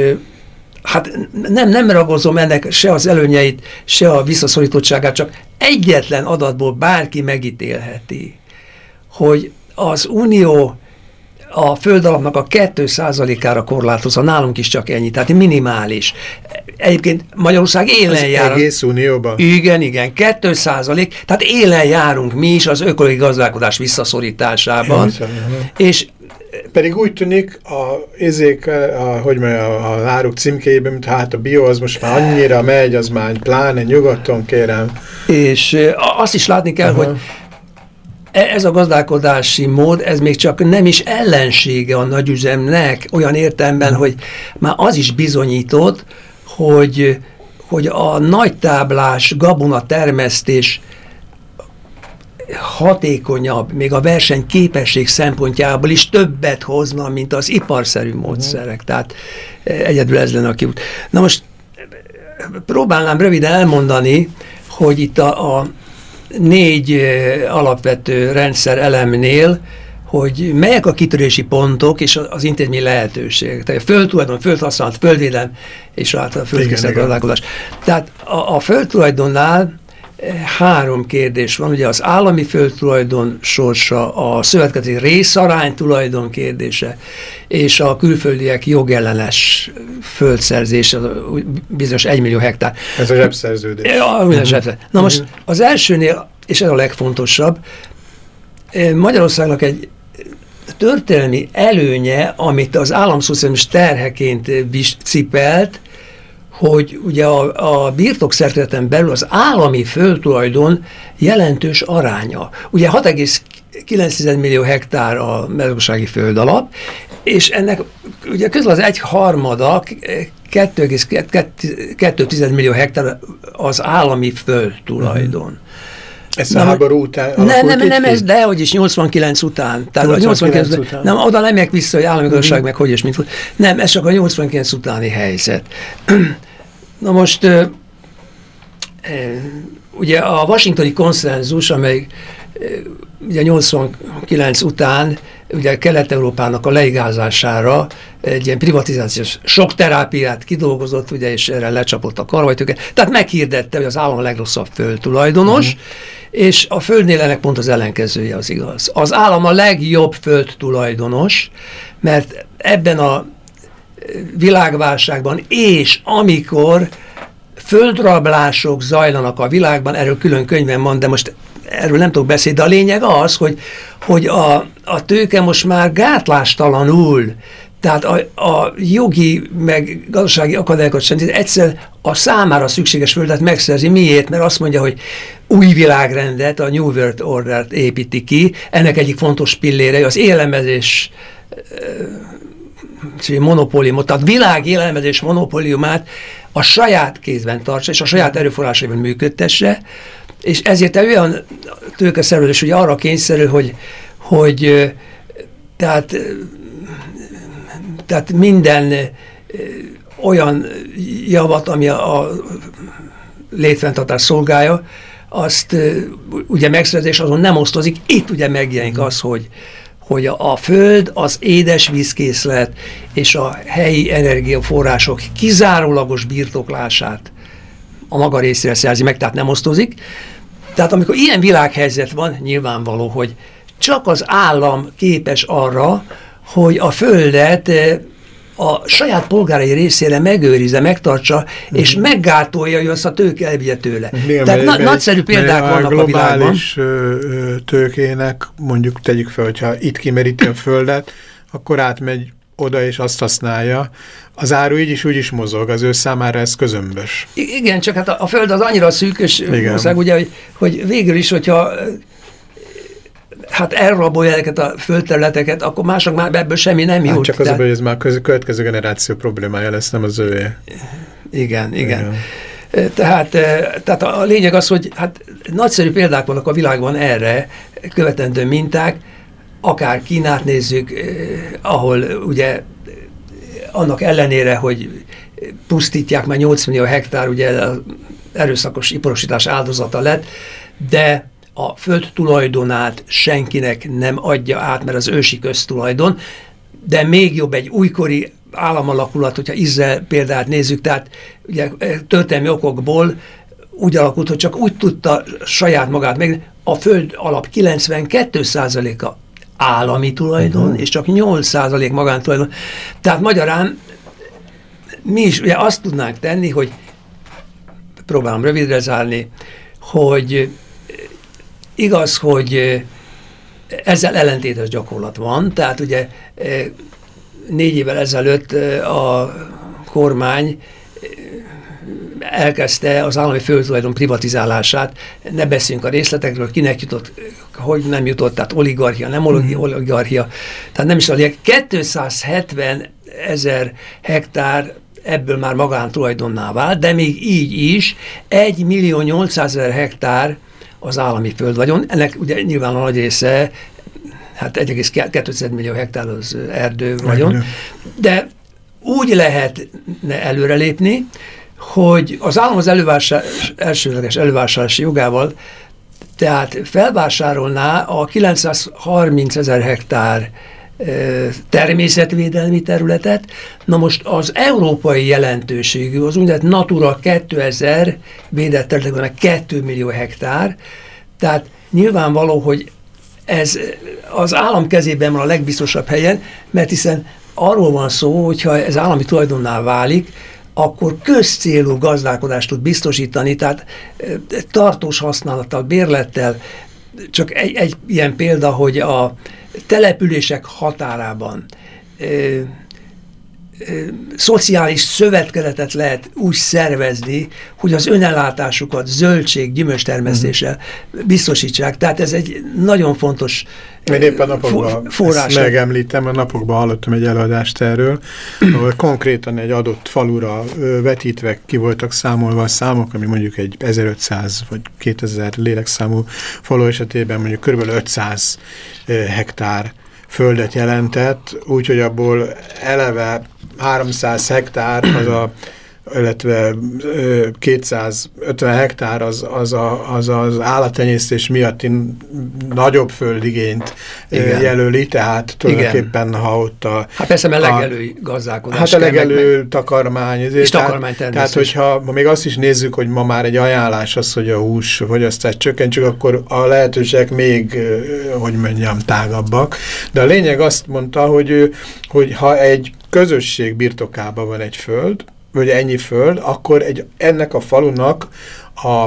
hát nem, nem ragozom ennek se az előnyeit, se a visszaszorítottságát, csak egyetlen adatból bárki megítélheti, hogy az Unió a földalapnak a 2%-ára korlátozza, nálunk is csak ennyi, tehát minimális. Egyébként Magyarország élen az jár. egész unióban? Igen, igen, 2 tehát élen járunk mi is az ökológiai gazdálkodás visszaszorításában. És pedig úgy tűnik a ezék, a, hogy mondja, a, a áruk címkéjében, mint hát a bio az most már annyira megy, az már pláne nyugodton kérem. És azt is látni kell, Aha. hogy e, ez a gazdálkodási mód, ez még csak nem is ellensége a nagyüzemnek, olyan értelemben, hogy már az is bizonyított, hogy, hogy a nagy táblás gabona termesztés hatékonyabb, még a verseny képesség szempontjából is többet hozna, mint az iparszerű módszerek. Tehát eh, egyedül ez lenne a kiút. Na most próbálnám röviden elmondani, hogy itt a, a négy eh, alapvető rendszer elemnél, hogy melyek a kitörési pontok és az intézmény lehetőség. Tehát a földtulajdon, földhasználat, földvédelem és a földkészlet gazdálkodás. Tehát a, a földtulajdonnál három kérdés van, ugye az állami földtulajdon sorsa, a szövetkezeti részarány tulajdon kérdése, és a külföldiek jogellenes földszerzése, bizonyos egymillió hektár. Ez a zsebszerződés. Ja, a zsebszerződés. Na most az elsőnél, és ez a legfontosabb, Magyarországnak egy történelmi előnye, amit az államszocializmus terheként cipelt, hogy ugye a, a birtokszerkezeten belül az állami földtulajdon jelentős aránya. Ugye 6,9 millió hektár a mezőgazdasági földalap, és ennek ugye közül az egy harmada, 2,2 millió hektár az állami földtulajdon. Uh-huh. Ez a háború után Nem, nem, nem, ez dehogy is 89 után. Tehát 89 89 után. Nem, oda nem megyek vissza, hogy állami gazdaság uh-huh. meg hogy és mint. Nem, ez csak a 89 utáni helyzet. Na most ugye a washingtoni konszenzus, amely ugye 89 után ugye Kelet-Európának a leigázására egy ilyen privatizációs sok terápiát kidolgozott, ugye, és erre lecsapott a karvajtőket. Tehát meghirdette, hogy az állam a legrosszabb földtulajdonos, uh-huh. és a földnél ennek pont az ellenkezője az igaz. Az állam a legjobb földtulajdonos, mert ebben a világválságban, és amikor földrablások zajlanak a világban, erről külön könyvem van, de most erről nem tudok beszélni, de a lényeg az, hogy, hogy a, a tőke most már gátlástalanul, tehát a, a jogi, meg gazdasági akadályokat sem, egyszer a számára szükséges földet megszerzi. Miért? Mert azt mondja, hogy új világrendet, a New World Order-t építi ki. Ennek egyik fontos pillére az élemezés monopóliumot, tehát világ élelmezés monopóliumát a saját kézben tartsa, és a saját erőforrásaiban működtesse, és ezért olyan tőkeszervezés hogy arra kényszerül, hogy, hogy tehát, tehát minden olyan javat, ami a, a létfenntartás szolgálja, azt ugye megszerzés azon nem osztozik. Itt ugye megjelenik az, hogy, hogy a föld, az édes vízkészlet és a helyi energiaforrások kizárólagos birtoklását a maga részére szerzi meg, tehát nem osztozik. Tehát amikor ilyen világhelyzet van, nyilvánvaló, hogy csak az állam képes arra, hogy a földet eh, a saját polgárai részére megőrizze, megtartsa, uh-huh. és meggátolja, hogy azt a tőke elvigye tőle. Igen, Tehát na, nagyszerű példák vannak a, a világban. tőkének, mondjuk tegyük fel, hogyha itt kimeríti a földet, akkor átmegy oda és azt használja. Az áru így is úgy is mozog, az ő számára ez közömbös. Igen, csak hát a, a föld az annyira szűkös ország, ugye, hogy, hogy végül is, hogyha hát elrabolja ezeket a földterületeket, akkor mások már ebből semmi nem jut. Hát csak az, Tehát... hogy ez már a következő generáció problémája lesz, nem az ője. Igen, igen. igen. Tehát, tehát a lényeg az, hogy hát nagyszerű példák vannak a világban erre, követendő minták, akár Kínát nézzük, ahol ugye annak ellenére, hogy pusztítják, mert 8 millió hektár ugye erőszakos iparosítás áldozata lett, de a föld tulajdonát senkinek nem adja át, mert az ősi köztulajdon, de még jobb egy újkori államalakulat, hogyha Izrael példát nézzük, tehát ugye történelmi okokból úgy alakult, hogy csak úgy tudta saját magát meg, a föld alap 92%-a állami tulajdon, uh-huh. és csak 8% magántulajdon. Tehát magyarán mi is ugye azt tudnánk tenni, hogy próbálom rövidre zárni, hogy Igaz, hogy ezzel ellentétes gyakorlat van, tehát ugye négy évvel ezelőtt a kormány elkezdte az állami földtulajdon privatizálását, ne beszéljünk a részletekről, kinek jutott, hogy nem jutott, tehát oligarchia, nem mhm. oligarchia, tehát nem is a 270 ezer hektár ebből már magántulajdonná vált, de még így is 1 millió 800 ezer hektár az állami földvagyon. Ennek ugye nyilván a nagy része, hát 1,2 millió hektár az erdő vagyon, de úgy lehetne előrelépni, hogy az állam az elővásárlás, elsőleges elővásárlási jogával tehát felvásárolná a 930 ezer hektár természetvédelmi területet. Na most az európai jelentőségű, az úgynevezett Natura 2000 védett területekben 2 millió hektár, tehát nyilvánvaló, hogy ez az állam kezében van a legbiztosabb helyen, mert hiszen arról van szó, hogyha ez állami tulajdonná válik, akkor közcélú gazdálkodást tud biztosítani, tehát tartós használattal, bérlettel, csak egy, egy ilyen példa, hogy a települések határában szociális szövetkezetet lehet úgy szervezni, hogy az önellátásukat zöldség, gyümölcstermesztéssel biztosítsák. Tehát ez egy nagyon fontos Én éppen napokban forrás. megemlítem, a napokban hallottam egy előadást erről, ahol konkrétan egy adott falura vetítve ki voltak számolva a számok, ami mondjuk egy 1500 vagy 2000 lélekszámú falu esetében mondjuk kb. 500 hektár földet jelentett, úgyhogy abból eleve 300 hektár az a illetve 250 hektár az az, a, az, az állattenyésztés miatti nagyobb földigényt Igen. jelöli, tehát tulajdonképpen Igen. ha ott a... Hát persze, mert legelő gazdálkodás Hát a legelő meg, takarmány. És tehát, takarmány Tehát, hogyha még azt is nézzük, hogy ma már egy ajánlás az, hogy a hús fogyasztás csökkentsük, akkor a lehetőségek még, hogy mondjam, tágabbak. De a lényeg azt mondta, hogy, hogy ha egy közösség birtokában van egy föld, vagy ennyi föld, akkor egy, ennek a falunak a,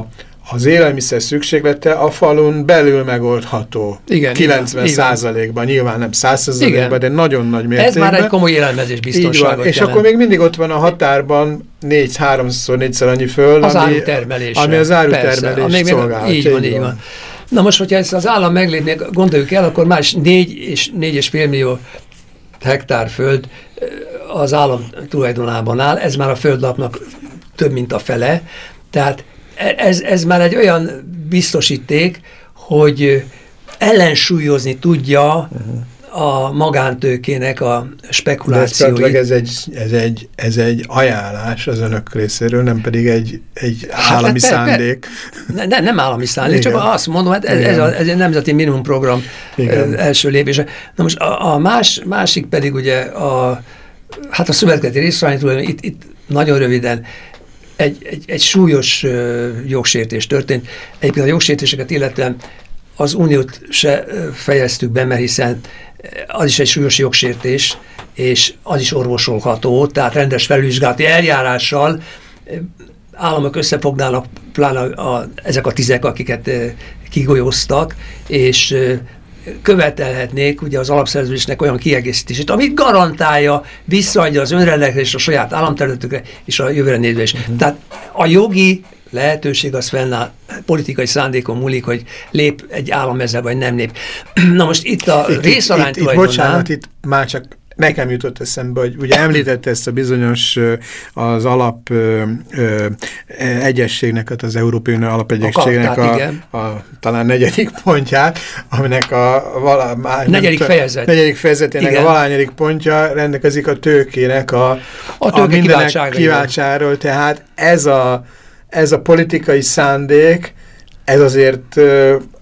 az élelmiszer szükséglete a falun belül megoldható. Igen, 90 százalékban, nyilván nem 100 százalékban, de nagyon nagy mértékben. Ez már egy komoly élelmezés biztonságot És akkor még mindig ott van a határban négy, háromszor, négyszer annyi föld, az ami. Ami az árutermelés szolgál. Így van, így van. Na most, hogyha ezt az állam meglépné, gondoljuk el, akkor más négy és négy és fél millió hektár föld az állam tulajdonában áll, ez már a földlapnak több, mint a fele, tehát e, ez, ez már egy olyan biztosíték, hogy ellensúlyozni tudja uh-huh. A magántőkének a spekulációit. Ez, egy, ez, egy, ez egy ajánlás az önök részéről, nem pedig egy, egy hát, állami hát, szándék. Ne, ne, nem állami szándék, Igen. csak azt mondom, hát ez, ez, a, ez egy nemzeti minimumprogram Igen. első lépése. Na most a, a más, másik pedig ugye a Hát a szövetkezeti részványról itt, itt nagyon röviden egy, egy, egy súlyos jogsértés történt. Egyébként a jogsértéseket illetően az uniót se fejeztük be, mert hiszen az is egy súlyos jogsértés, és az is orvosolható, tehát rendes felvizsgálati eljárással államok összefognának, pláne a, a, ezek a tizek, akiket kigolyoztak, és követelhetnék ugye az alapszerződésnek olyan kiegészítését, amit garantálja, visszaadja az önrendelkezést a saját államterületükre és a jövőre nézve is. Uh mhm. -huh. Tehát a jogi lehetőség az fennáll, politikai szándékon múlik, hogy lép egy állam ezzel, vagy nem lép. Na most itt a részarány itt, itt, itt, bocsánat, itt már csak nekem jutott eszembe, hogy ugye említette ezt a bizonyos az alap ö, ö, egyességnek, hát az Európai Unió alapegyességnek a, a, a talán negyedik pontját, aminek a vala, negyedik fejezet. negyedik fejezetének igen. a valányadik pontja rendelkezik a tőkének a, a, tőke a mindenek kiváltsáról, tehát ez a, ez a politikai szándék, ez azért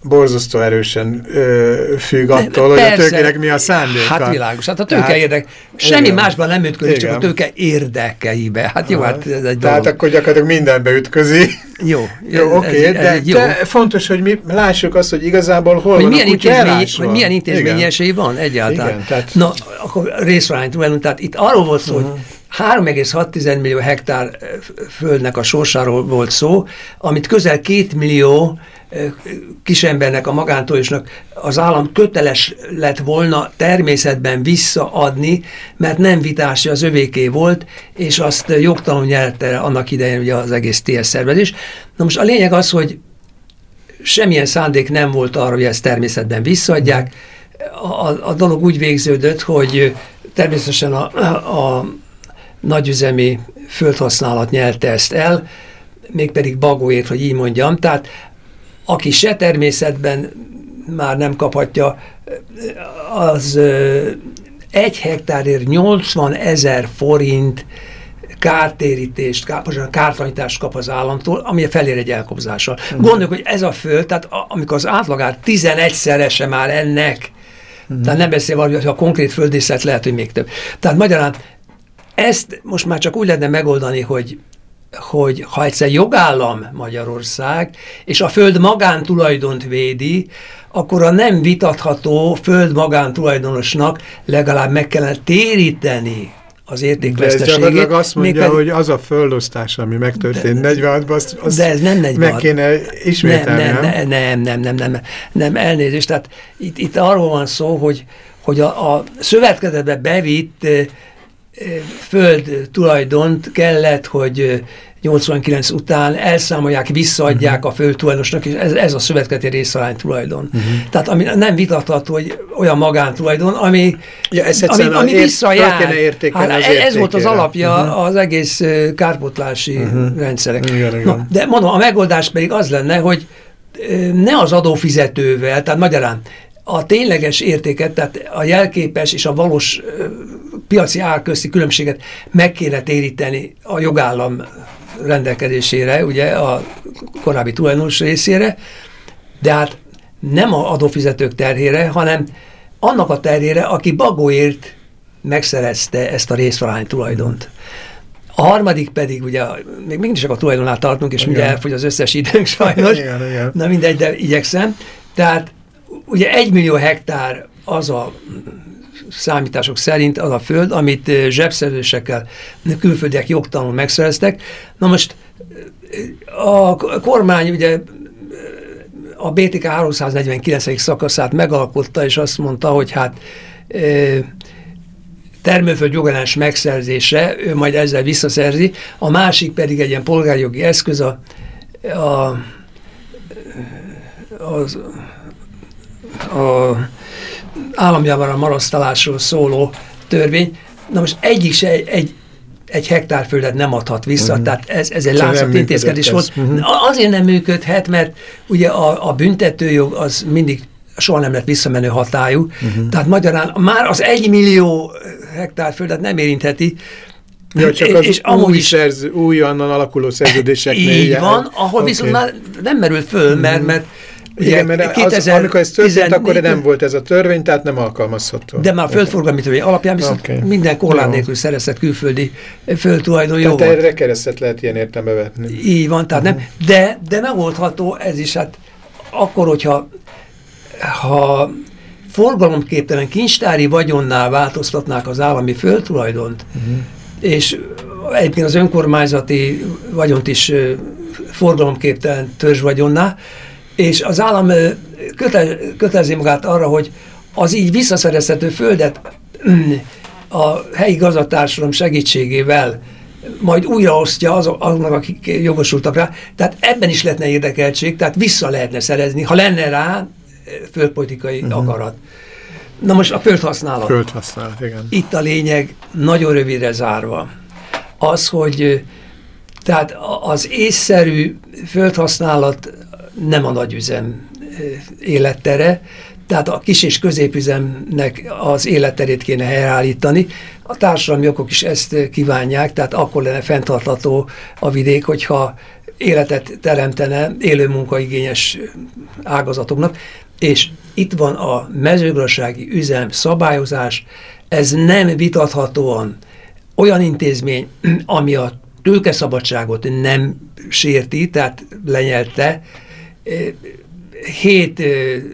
borzasztó erősen ö, függ attól, hogy a tőkének mi a szándéka. Hát világos, hát a tőke Tehát, érdek. Semmi igen, másban nem ütközik, csak a tőke érdekeibe. Hát jó, hát ez egy Tehát dolog. akkor gyakorlatilag mindenbe ütközi. Jó, jó oké, okay, de, jó. de fontos, hogy mi lássuk azt, hogy igazából hol hogy van milyen a intézmény, Hogy milyen intézményesei van egyáltalán. Igen, tehát... Na, akkor részvány tehát itt arról volt szó, uh -huh. hogy 3,6 millió hektár földnek a sorsáról volt szó, amit közel 2 millió kisembernek, a magántolisnak az állam köteles lett volna természetben visszaadni, mert nem vitási az övéké volt, és azt jogtalan nyelte annak idején ugye az egész TS szervezés. Na most a lényeg az, hogy semmilyen szándék nem volt arra, hogy ezt természetben visszaadják. A, a dolog úgy végződött, hogy természetesen a, a nagyüzemi földhasználat nyelte ezt el, mégpedig bagóért, hogy így mondjam. Tehát aki se természetben már nem kaphatja, az egy hektárért 80 ezer forint kártérítést, kár, kártalanítást kap az államtól, ami a felér egy elkobzással. Uh-huh. Gondoljuk, hogy ez a föld, tehát amikor az átlagár 11-szerese már ennek, Uh-huh. Tehát nem beszél arról, hogy ha konkrét földészet lehet, hogy még több. Tehát magyarán ezt most már csak úgy lehetne megoldani, hogy hogy ha egyszer jogállam Magyarország, és a föld magántulajdont védi, akkor a nem vitatható föld magántulajdonosnak legalább meg kellene téríteni az értékveszteségét. De ez azt mondja, pedig, hogy az a földosztás, ami megtörtént 46-ban, az, az de ez nem 46. meg kéne ismételni, nem? Nem, nem, nem, nem, nem, nem, nem elnézést. Tehát itt, itt arról van szó, hogy, hogy a, a szövetkezetbe bevitt föld tulajdont kellett, hogy 89 után elszámolják, visszaadják uh-huh. a földtulajdonosnak, és ez, ez a szövetkezeti részarány tulajdon. Uh-huh. Tehát ami nem vitatható, hogy olyan magántulajdon, ami, ja, ez ami, ami ért, visszajár. Hát, ez értékére. volt az alapja uh-huh. az egész kárpotlási uh-huh. rendszerek. Igen, igen. No, de mondom, a megoldás pedig az lenne, hogy ne az adófizetővel, tehát magyarán a tényleges értéket, tehát a jelképes és a valós piaci ár közti különbséget meg kéne téríteni a jogállam rendelkezésére, ugye a korábbi tulajdonos részére, de hát nem a adófizetők terhére, hanem annak a terhére, aki bagóért megszerezte ezt a részvarány tulajdont. A harmadik pedig, ugye, még mindig csak a tulajdonál tartunk, és igen. ugye elfogy az összes időnk sajnos. igen, igen. Na mindegy, de igyekszem. Tehát ugye egy millió hektár az a számítások szerint az a föld, amit zsebszerzésekkel külföldiek jogtalanul megszereztek. Na most a kormány ugye a BTK 349. szakaszát megalkotta, és azt mondta, hogy hát termőföld jogellenes megszerzése, ő majd ezzel visszaszerzi, a másik pedig egy ilyen polgárjogi eszköz, a, a, az, a államjában marasztalásról szóló törvény. Na most egyik se egy, egy, egy hektárföldet nem adhat vissza, uh-huh. tehát ez, ez egy látszat intézkedés volt. Uh-huh. Azért nem működhet, mert ugye a, a büntetőjog az mindig soha nem lett visszamenő hatályú, uh-huh. tehát magyarán már az egy millió hektárföldet nem érintheti, Ja, csak az és új, is, szerző, újonnan alakuló szerződéseknél. Így van, ahol okay. viszont már nem merül föl, mert, mert Igen, mert 2000, az, amikor ez történt, akkor nem volt ez a törvény, tehát nem alkalmazható. De már a földforgalmi törvény alapján viszont okay. minden korlát nélkül szerezett külföldi földtulajdon jó Tehát erre keresztet lehet ilyen értelme vetni. Így van, tehát uh -huh. nem. Mhm. De, de megoldható ez is, hát akkor, hogyha ha forgalomképtelen kincstári vagyonnál változtatnák az állami földtulajdont, uh mhm. -huh. és egyébként az önkormányzati vagyont is forgalomképtelen törzs vagyonná, és az állam köte, kötelezi magát arra, hogy az így visszaszerezhető földet a helyi gazdatársadalom segítségével majd újraosztja az, azoknak, akik jogosultak rá. Tehát ebben is lehetne érdekeltség, tehát vissza lehetne szerezni, ha lenne rá földpolitikai uh-huh. akarat. Na most a földhasználat. Földhasználat, igen. Itt a lényeg nagyon rövidre zárva. Az, hogy tehát az észszerű földhasználat nem a nagyüzem élettere, tehát a kis és középüzemnek az életterét kéne helyreállítani. A társadalmi okok is ezt kívánják, tehát akkor lenne fenntartható a vidék, hogyha életet teremtene élő munkaigényes ágazatoknak, és itt van a mezőgazdasági üzem szabályozás, ez nem vitathatóan olyan intézmény, ami a tőkeszabadságot nem sérti, tehát lenyelte, hét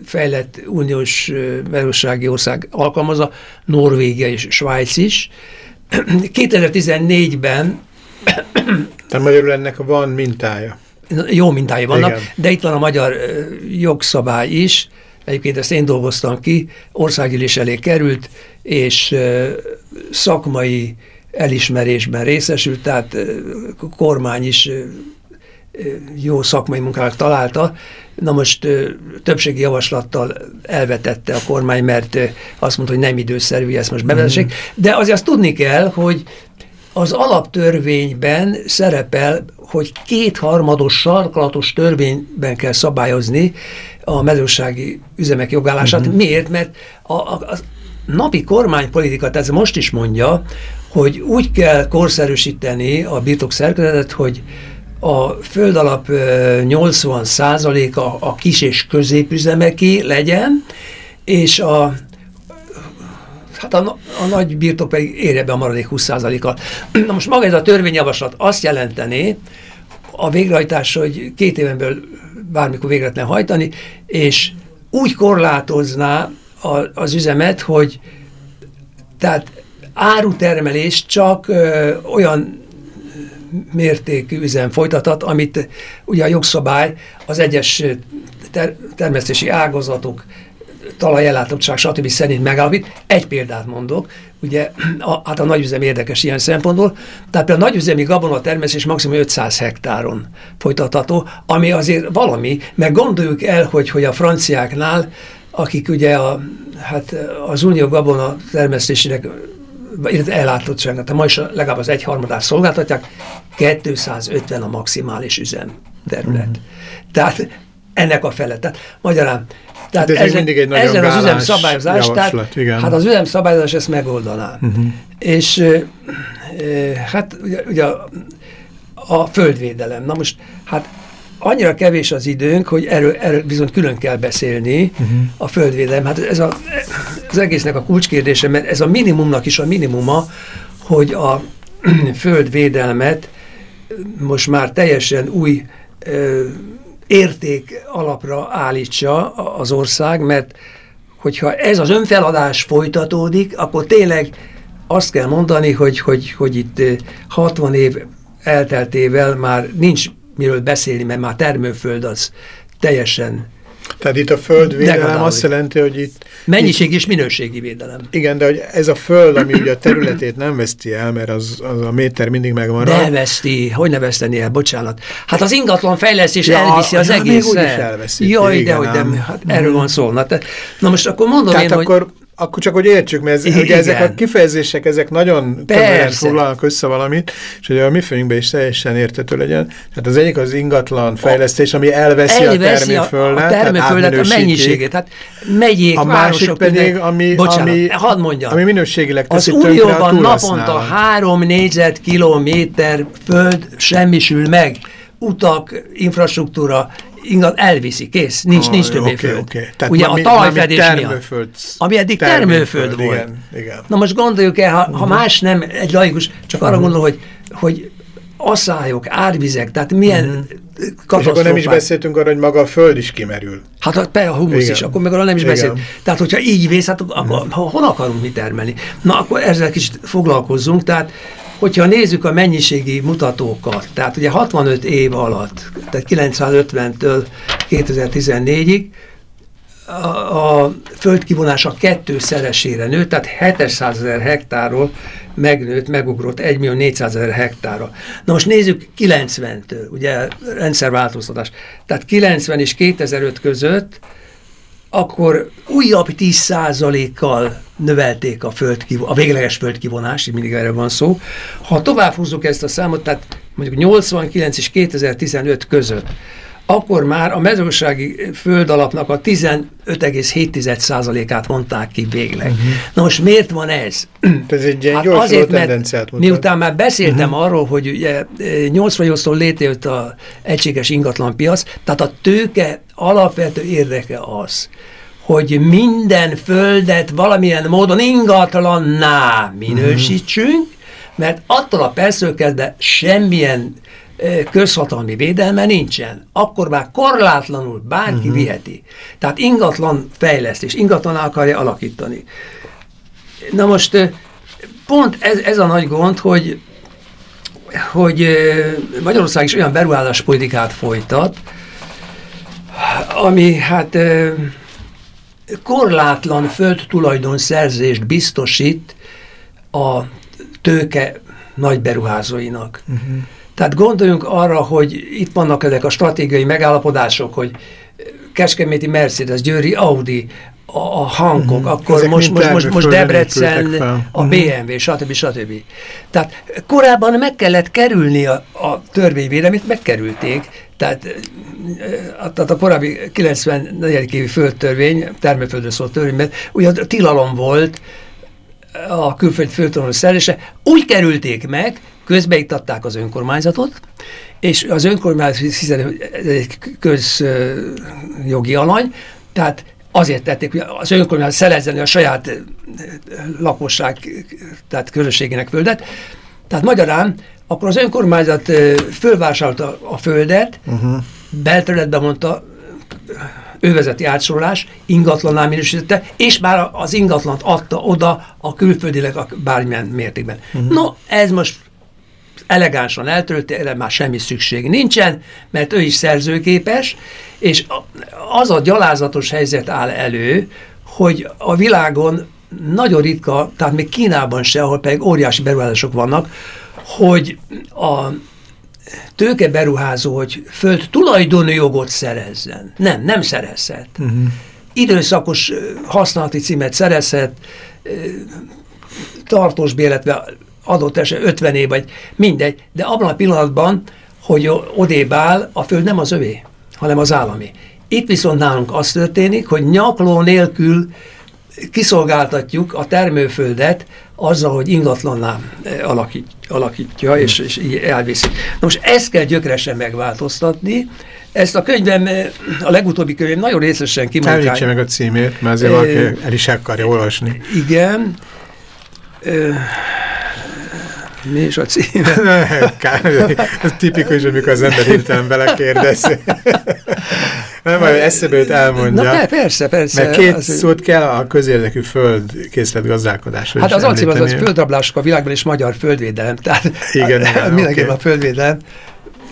fejlett uniós valósági ország alkalmazza, Norvégia és Svájc is. 2014-ben Tehát magyarul ennek van mintája. Jó mintája vannak, Igen. de itt van a magyar jogszabály is, egyébként ezt én dolgoztam ki, országgyűlés elé került, és szakmai elismerésben részesült, tehát kormány is jó szakmai munkának találta. Na most többségi javaslattal elvetette a kormány, mert azt mondta, hogy nem időszerű, ezt most bevezessék. Mm. De azért azt tudni kell, hogy az alaptörvényben szerepel, hogy kétharmados sarkalatos törvényben kell szabályozni a mezősági üzemek jogállását. Mm. Miért? Mert a, a, a napi kormánypolitika, ez most is mondja, hogy úgy kell korszerűsíteni a birtok szerkezetet, hogy a földalap 80 a a kis és középüzemeké legyen, és a hát a, a nagy birtok pedig érje be a maradék 20%-kal. Na most maga ez a törvényjavaslat azt jelenteni, a végrehajtás, hogy két éven belül bármikor végre lehetne hajtani, és úgy korlátozná a, az üzemet, hogy tehát árutermelés csak ö, olyan mértékű üzem folytatat, amit ugye a jogszabály az egyes ter termesztési ágazatok, talajellátottság, stb. szerint megállapít. Egy példát mondok, ugye a, hát a nagyüzem érdekes ilyen szempontból, tehát például a nagyüzemi gabona termesztés maximum 500 hektáron folytatható, ami azért valami, mert gondoljuk el, hogy, hogy a franciáknál, akik ugye a, hát az unió gabona termesztésének illetve ellátottságnak, tehát ma is legalább az egyharmadát szolgáltatják, 250 a maximális üzem terület. Mm. Tehát ennek a fele. Tehát magyarán tehát ez ezen, mindig egy ezen az üzem szabályozás, javaslat, tehát, igen. hát az üzem szabályozás ezt megoldaná. Uh-huh. És e, hát ugye, ugye a, a földvédelem. Na most, hát annyira kevés az időnk, hogy erről, erről bizony külön kell beszélni, uh-huh. a földvédelem. Hát ez a, az egésznek a kulcskérdése, mert ez a minimumnak is a minimuma, hogy a földvédelmet most már teljesen új ö, érték alapra állítsa az ország, mert hogyha ez az önfeladás folytatódik, akkor tényleg azt kell mondani, hogy, hogy, hogy itt 60 év elteltével már nincs miről beszélni, mert már termőföld az teljesen tehát itt a földvédelem azt jelenti, hogy itt... Mennyiség és minőségi védelem. Igen, de hogy ez a föld, ami ugye a területét nem veszti el, mert az, az a méter mindig megvan. Ne veszti, hogy ne veszteni el, bocsánat. Hát az ingatlan fejlesztés ja, elviszi az ja, egész. Még elveszi. Jaj, de hogy nem, hát erről van szó. Na, te, na most akkor mondom Tehát én, akkor hogy akkor csak, hogy értsük, mert ez, ugye ezek a kifejezések, ezek nagyon tömören foglalnak össze valamit, és hogy a mi fejünkben is teljesen értető legyen. Tehát az egyik az ingatlan fejlesztés, ami elveszi, elveszi a termőföldet, a, a, termőföldet a mennyiségét. Tehát megyék, a másik pedig, ami, bocsánat, ami, hadd mondjam, ami minőségileg teszi Az Unióban naponta három négyzetkilométer föld semmisül meg. Utak, infrastruktúra, ingat elviszi, kész, nincs, ah, nincs többé okay, föld. Okay. Tehát Ugye a talajfedés miatt. Ami eddig termőföld, termőföld volt. Igen, igen. Na most gondoljuk el, ha, uh -huh. ha mhm. más nem, egy laikus, csak arra uh mhm. -huh. gondol, hogy, hogy asszályok, árvizek, tehát milyen uh -huh. És akkor nem is beszéltünk arra, hogy maga a föld is kimerül. Hát a, a humusz Igen. is, akkor meg arra nem is beszélünk. Tehát, hogyha így vész, hát akkor, uh -huh. hol akarunk mi termelni? Na, akkor ezzel is foglalkozzunk, tehát Hogyha nézzük a mennyiségi mutatókat, tehát ugye 65 év alatt, tehát 950-től 2014-ig a, a földkivonása kettőszeresére nőtt, tehát 700 ezer hektárról megnőtt, megugrott 1 millió 400 ezer hektára. Na most nézzük 90-től, ugye rendszerváltoztatás. Tehát 90 és 2005 között akkor újabb 10%-kal növelték a, földkiv a végleges földkivonás, így mindig erre van szó. Ha tovább húzzuk ezt a számot, tehát mondjuk 89 és 2015 között, akkor már a mezőgazdasági földalapnak a 15,7%-át mondták ki végleg. Uh-huh. Na most miért van ez? Ez egy ilyen hát azért, tendenciát mutat. Miután már beszéltem uh-huh. arról, hogy ugye 88-tól létrejött a egységes ingatlanpiac, tehát a tőke alapvető érdeke az, hogy minden földet valamilyen módon ingatlanná minősítsünk, uh-huh. mert attól a percről kezdve semmilyen közhatalmi védelme nincsen. Akkor már korlátlanul bárki uh-huh. viheti. Tehát ingatlan fejlesztés, ingatlan akarja alakítani. Na most pont ez, ez a nagy gond, hogy hogy Magyarország is olyan beruházás politikát folytat, ami hát korlátlan földtulajdon szerzést biztosít a tőke nagy beruházóinak. Uh-huh. Tehát gondoljunk arra, hogy itt vannak ezek a stratégiai megállapodások, hogy Kecskeméti Mercedes, Győri Audi, a, a hankok, mm, akkor most, most, most, most Debrecen, a mhm. BMW, stb. stb. Tehát korábban meg kellett kerülni a, a törvényvédelmét, megkerülték, tehát, eh, tehát a korábbi 94. évi földtörvény, termőföldről szólt törvényben, a tilalom volt a külföldi földtörvény szerzése, úgy kerülték meg, közbeiktatták az önkormányzatot, és az önkormányzat hiszen egy közjogi alany, tehát azért tették, hogy az önkormányzat szerezzeni a saját lakosság, tehát közösségének földet. Tehát magyarán akkor az önkormányzat fölvásárolta a földet, uh-huh. belterületben mondta, ővezeti átsorolás, ingatlaná minősítette, és már az ingatlant adta oda a külföldileg a bármilyen mértékben. Uh-huh. No, ez most elegánsan eltölti, erre már semmi szükség nincsen, mert ő is szerzőképes, és az a gyalázatos helyzet áll elő, hogy a világon nagyon ritka, tehát még Kínában se, ahol pedig óriási beruházások vannak, hogy a tőke beruházó, hogy föld tulajdoni jogot szerezzen. Nem, nem szerezhet. Uh-huh. Időszakos használati címet szerezhet, tartós béletve adott eset 50 év, vagy mindegy, de abban a pillanatban, hogy odébb áll, a föld nem az övé, hanem az állami. Itt viszont nálunk az történik, hogy nyakló nélkül kiszolgáltatjuk a termőföldet azzal, hogy ingatlanná eh, alakít, alakítja, és, és így elviszi. Na most ezt kell gyökeresen megváltoztatni, ezt a könyvem, eh, a legutóbbi könyvem nagyon részesen kimondja. Említse meg a címét, mert azért valaki el is akarja olvasni. Igen. Mi is a cím? Ez tipikus, amikor az ember hirtelen belekérdez. Nem, majd eszébe őt elmondja. Na persze, persze. Mert két az, szót kell a közérdekű földkészlet gazdálkodásra Hát az alcím az, az földrablások a világban és magyar földvédelem. Tehát igen, igen mindenképpen okay. a földvédelem.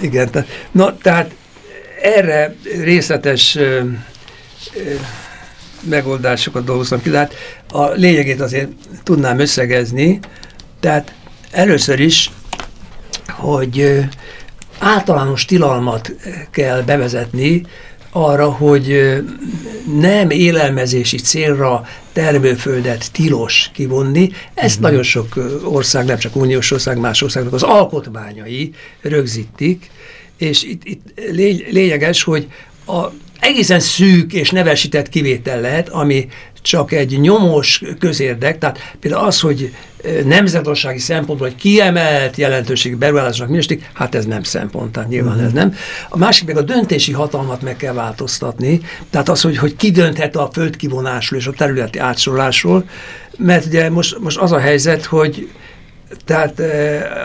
Igen, tehát, na, tehát erre részletes ö, ö, megoldásokat dolgoztam ki, tehát a lényegét azért tudnám összegezni, tehát Először is, hogy általános tilalmat kell bevezetni arra, hogy nem élelmezési célra termőföldet tilos kivonni. Ezt uh-huh. nagyon sok ország, nem csak uniós ország, más országnak az alkotmányai rögzítik, és itt, itt lényeges, hogy a egészen szűk és nevesített kivétel lehet, ami csak egy nyomós közérdek, tehát például az, hogy nemzetossági szempontból, hogy kiemelt jelentőség beruházásnak minősítik, hát ez nem szempont, tehát nyilván uh-huh. ez nem. A másik meg a döntési hatalmat meg kell változtatni, tehát az, hogy, hogy ki dönthet a földkivonásról és a területi átsorolásról, mert ugye most, most az a helyzet, hogy tehát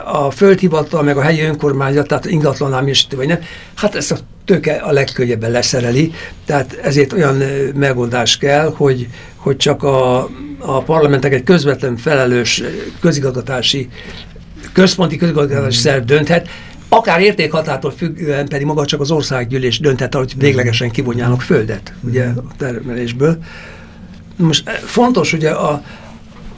a földhivatal, meg a helyi önkormányzat, tehát ingatlanám is, vagy nem, hát ezt a tőke a legkönnyebben leszereli, tehát ezért olyan megoldás kell, hogy, hogy csak a, a parlamentek egy közvetlen felelős közigazgatási, központi közigazgatási mm. szerv dönthet, akár értékhatártól függően pedig maga csak az országgyűlés dönthet, hogy véglegesen kivonjának földet, ugye, a termelésből. Most fontos ugye a,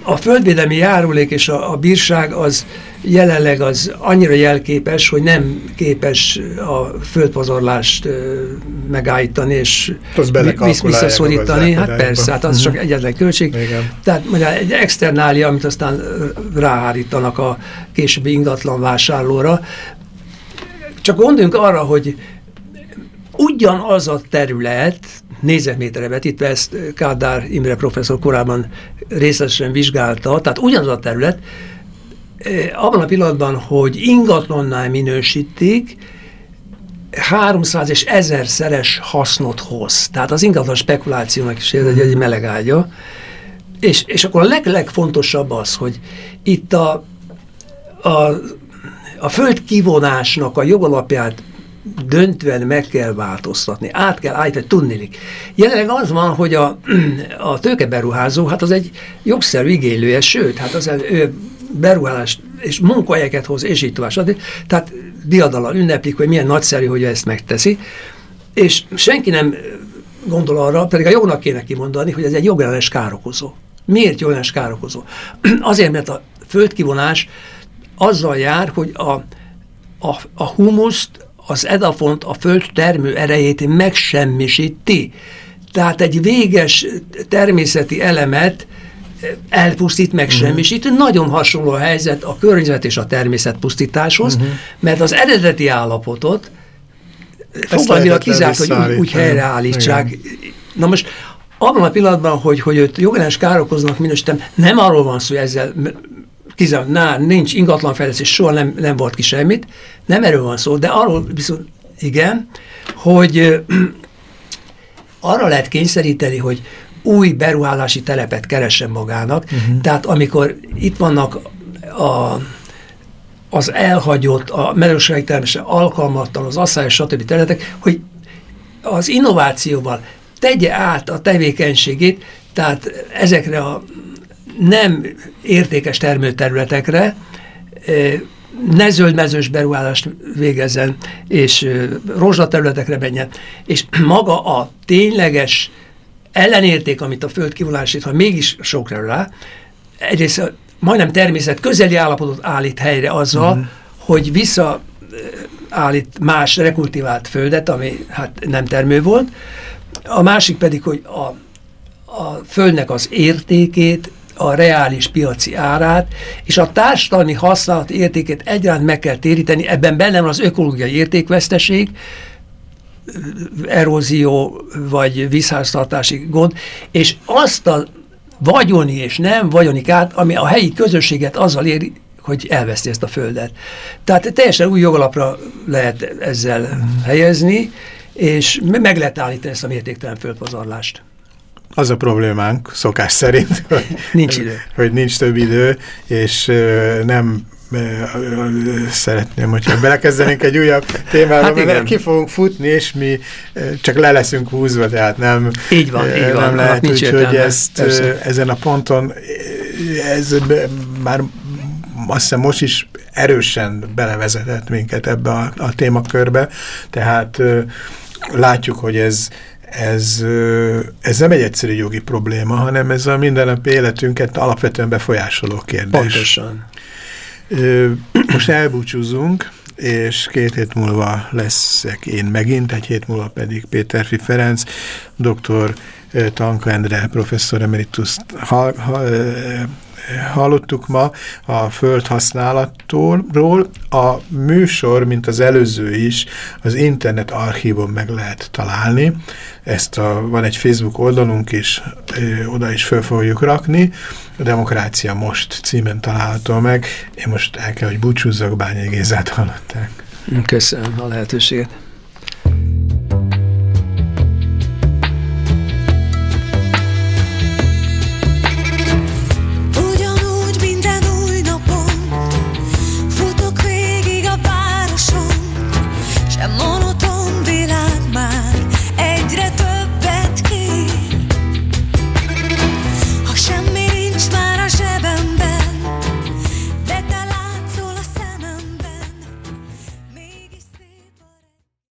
a földvédelmi járulék és a, a bírság az jelenleg az annyira jelképes, hogy nem képes a földpazarlást megállítani és visszaszorítani. Hát persze, hát az csak mhm. egyetlen költség. Igen. Tehát mondja, egy externália, amit aztán ráhárítanak a későbbi ingatlan vásárlóra. Csak gondoljunk arra, hogy ugyanaz a terület, nézetméterre vetítve, ezt Kádár Imre professzor korábban részletesen vizsgálta, tehát ugyanaz a terület, eh, abban a pillanatban, hogy ingatlannál minősítik, 300 és 1000 szeres hasznot hoz. Tehát az ingatlan spekulációnak is egy, egy melegágya. És, és akkor a leg, legfontosabb az, hogy itt a, a, a föld kivonásnak a jogalapját döntően meg kell változtatni, át kell állítani, tudnélik. Jelenleg az van, hogy a, a tőkeberuházó, hát az egy jogszerű igénylője, sőt, hát az ő beruházást és munkahelyeket hoz, és így tovább. Tehát diadalal ünneplik, hogy milyen nagyszerű, hogy ezt megteszi, és senki nem gondol arra, pedig a jognak kéne kimondani, hogy ez egy jogellenes károkozó. Miért jogellenes károkozó? Azért, mert a földkivonás azzal jár, hogy a, a, a humuszt az edafont a föld termő erejét megsemmisíti. Tehát egy véges természeti elemet eh, elpusztít, megsemmisít. Uh-huh. Nagyon hasonló a helyzet a környezet és a természet pusztításhoz, uh-huh. mert az eredeti állapotot fogalmilag kizárt, hogy úgy, úgy helyreállítsák. Igen. Na most abban a pillanatban, hogy, hogy őt jogellenes károkoznak minősítem, nem arról van szó, hogy ezzel na, nincs ingatlanfejlesztés, soha nem, nem volt ki semmit, nem erről van szó, de arról viszont igen, hogy arra lehet kényszeríteni, hogy új beruházási telepet keressen magának. Uh-huh. Tehát amikor itt vannak a, az elhagyott, a mezőgazdasági termésre alkalmatlan, az asszályos stb. területek, hogy az innovációval tegye át a tevékenységét, tehát ezekre a nem értékes termőterületekre, ne zöldmezős beruházást végezzen, és rozsdaterületekre menjen, és maga a tényleges ellenérték, amit a föld kivonásít, ha mégis sokra rá, egyrészt majdnem természet közeli állapotot állít helyre azzal, uh-huh. hogy vissza állít más rekultivált földet, ami hát nem termő volt, a másik pedig, hogy a, a földnek az értékét a reális piaci árát, és a társadalmi használat értékét egyaránt meg kell téríteni, ebben benne van az ökológiai értékveszteség, erózió vagy vízháztartási gond, és azt a vagyoni és nem vagyoni kárt, ami a helyi közösséget azzal éri, hogy elveszti ezt a földet. Tehát teljesen új jogalapra lehet ezzel helyezni, és meg lehet állítani ezt a mértéktelen földpazarlást. Az a problémánk szokás szerint, hogy nincs idő. Hogy nincs több idő, és nem szeretném, hogyha belekezdenénk egy újabb témába, hát mert ki fogunk futni, és mi csak le leszünk húzva, tehát nem, így van, így nem van, lehet, úgyhogy ezt persze. ezen a ponton ez már azt hiszem most is erősen belevezetett minket ebbe a, a témakörbe, tehát látjuk, hogy ez ez, ez nem egy egyszerű jogi probléma, hanem ez a mindennapi életünket alapvetően befolyásoló kérdés. Pontosan. Most elbúcsúzunk, és két hét múlva leszek én megint, egy hét múlva pedig Péterfi Ferenc, doktor Tanka Endre, professzor emeritus ha, ha, hallottuk ma a földhasználatról. A műsor, mint az előző is, az internet archívon meg lehet találni. Ezt a, van egy Facebook oldalunk is, oda is föl fogjuk rakni. A Demokrácia Most címen található meg. Én most el kell, hogy búcsúzzak, Bányai Gézát hallották. Köszönöm a lehetőséget.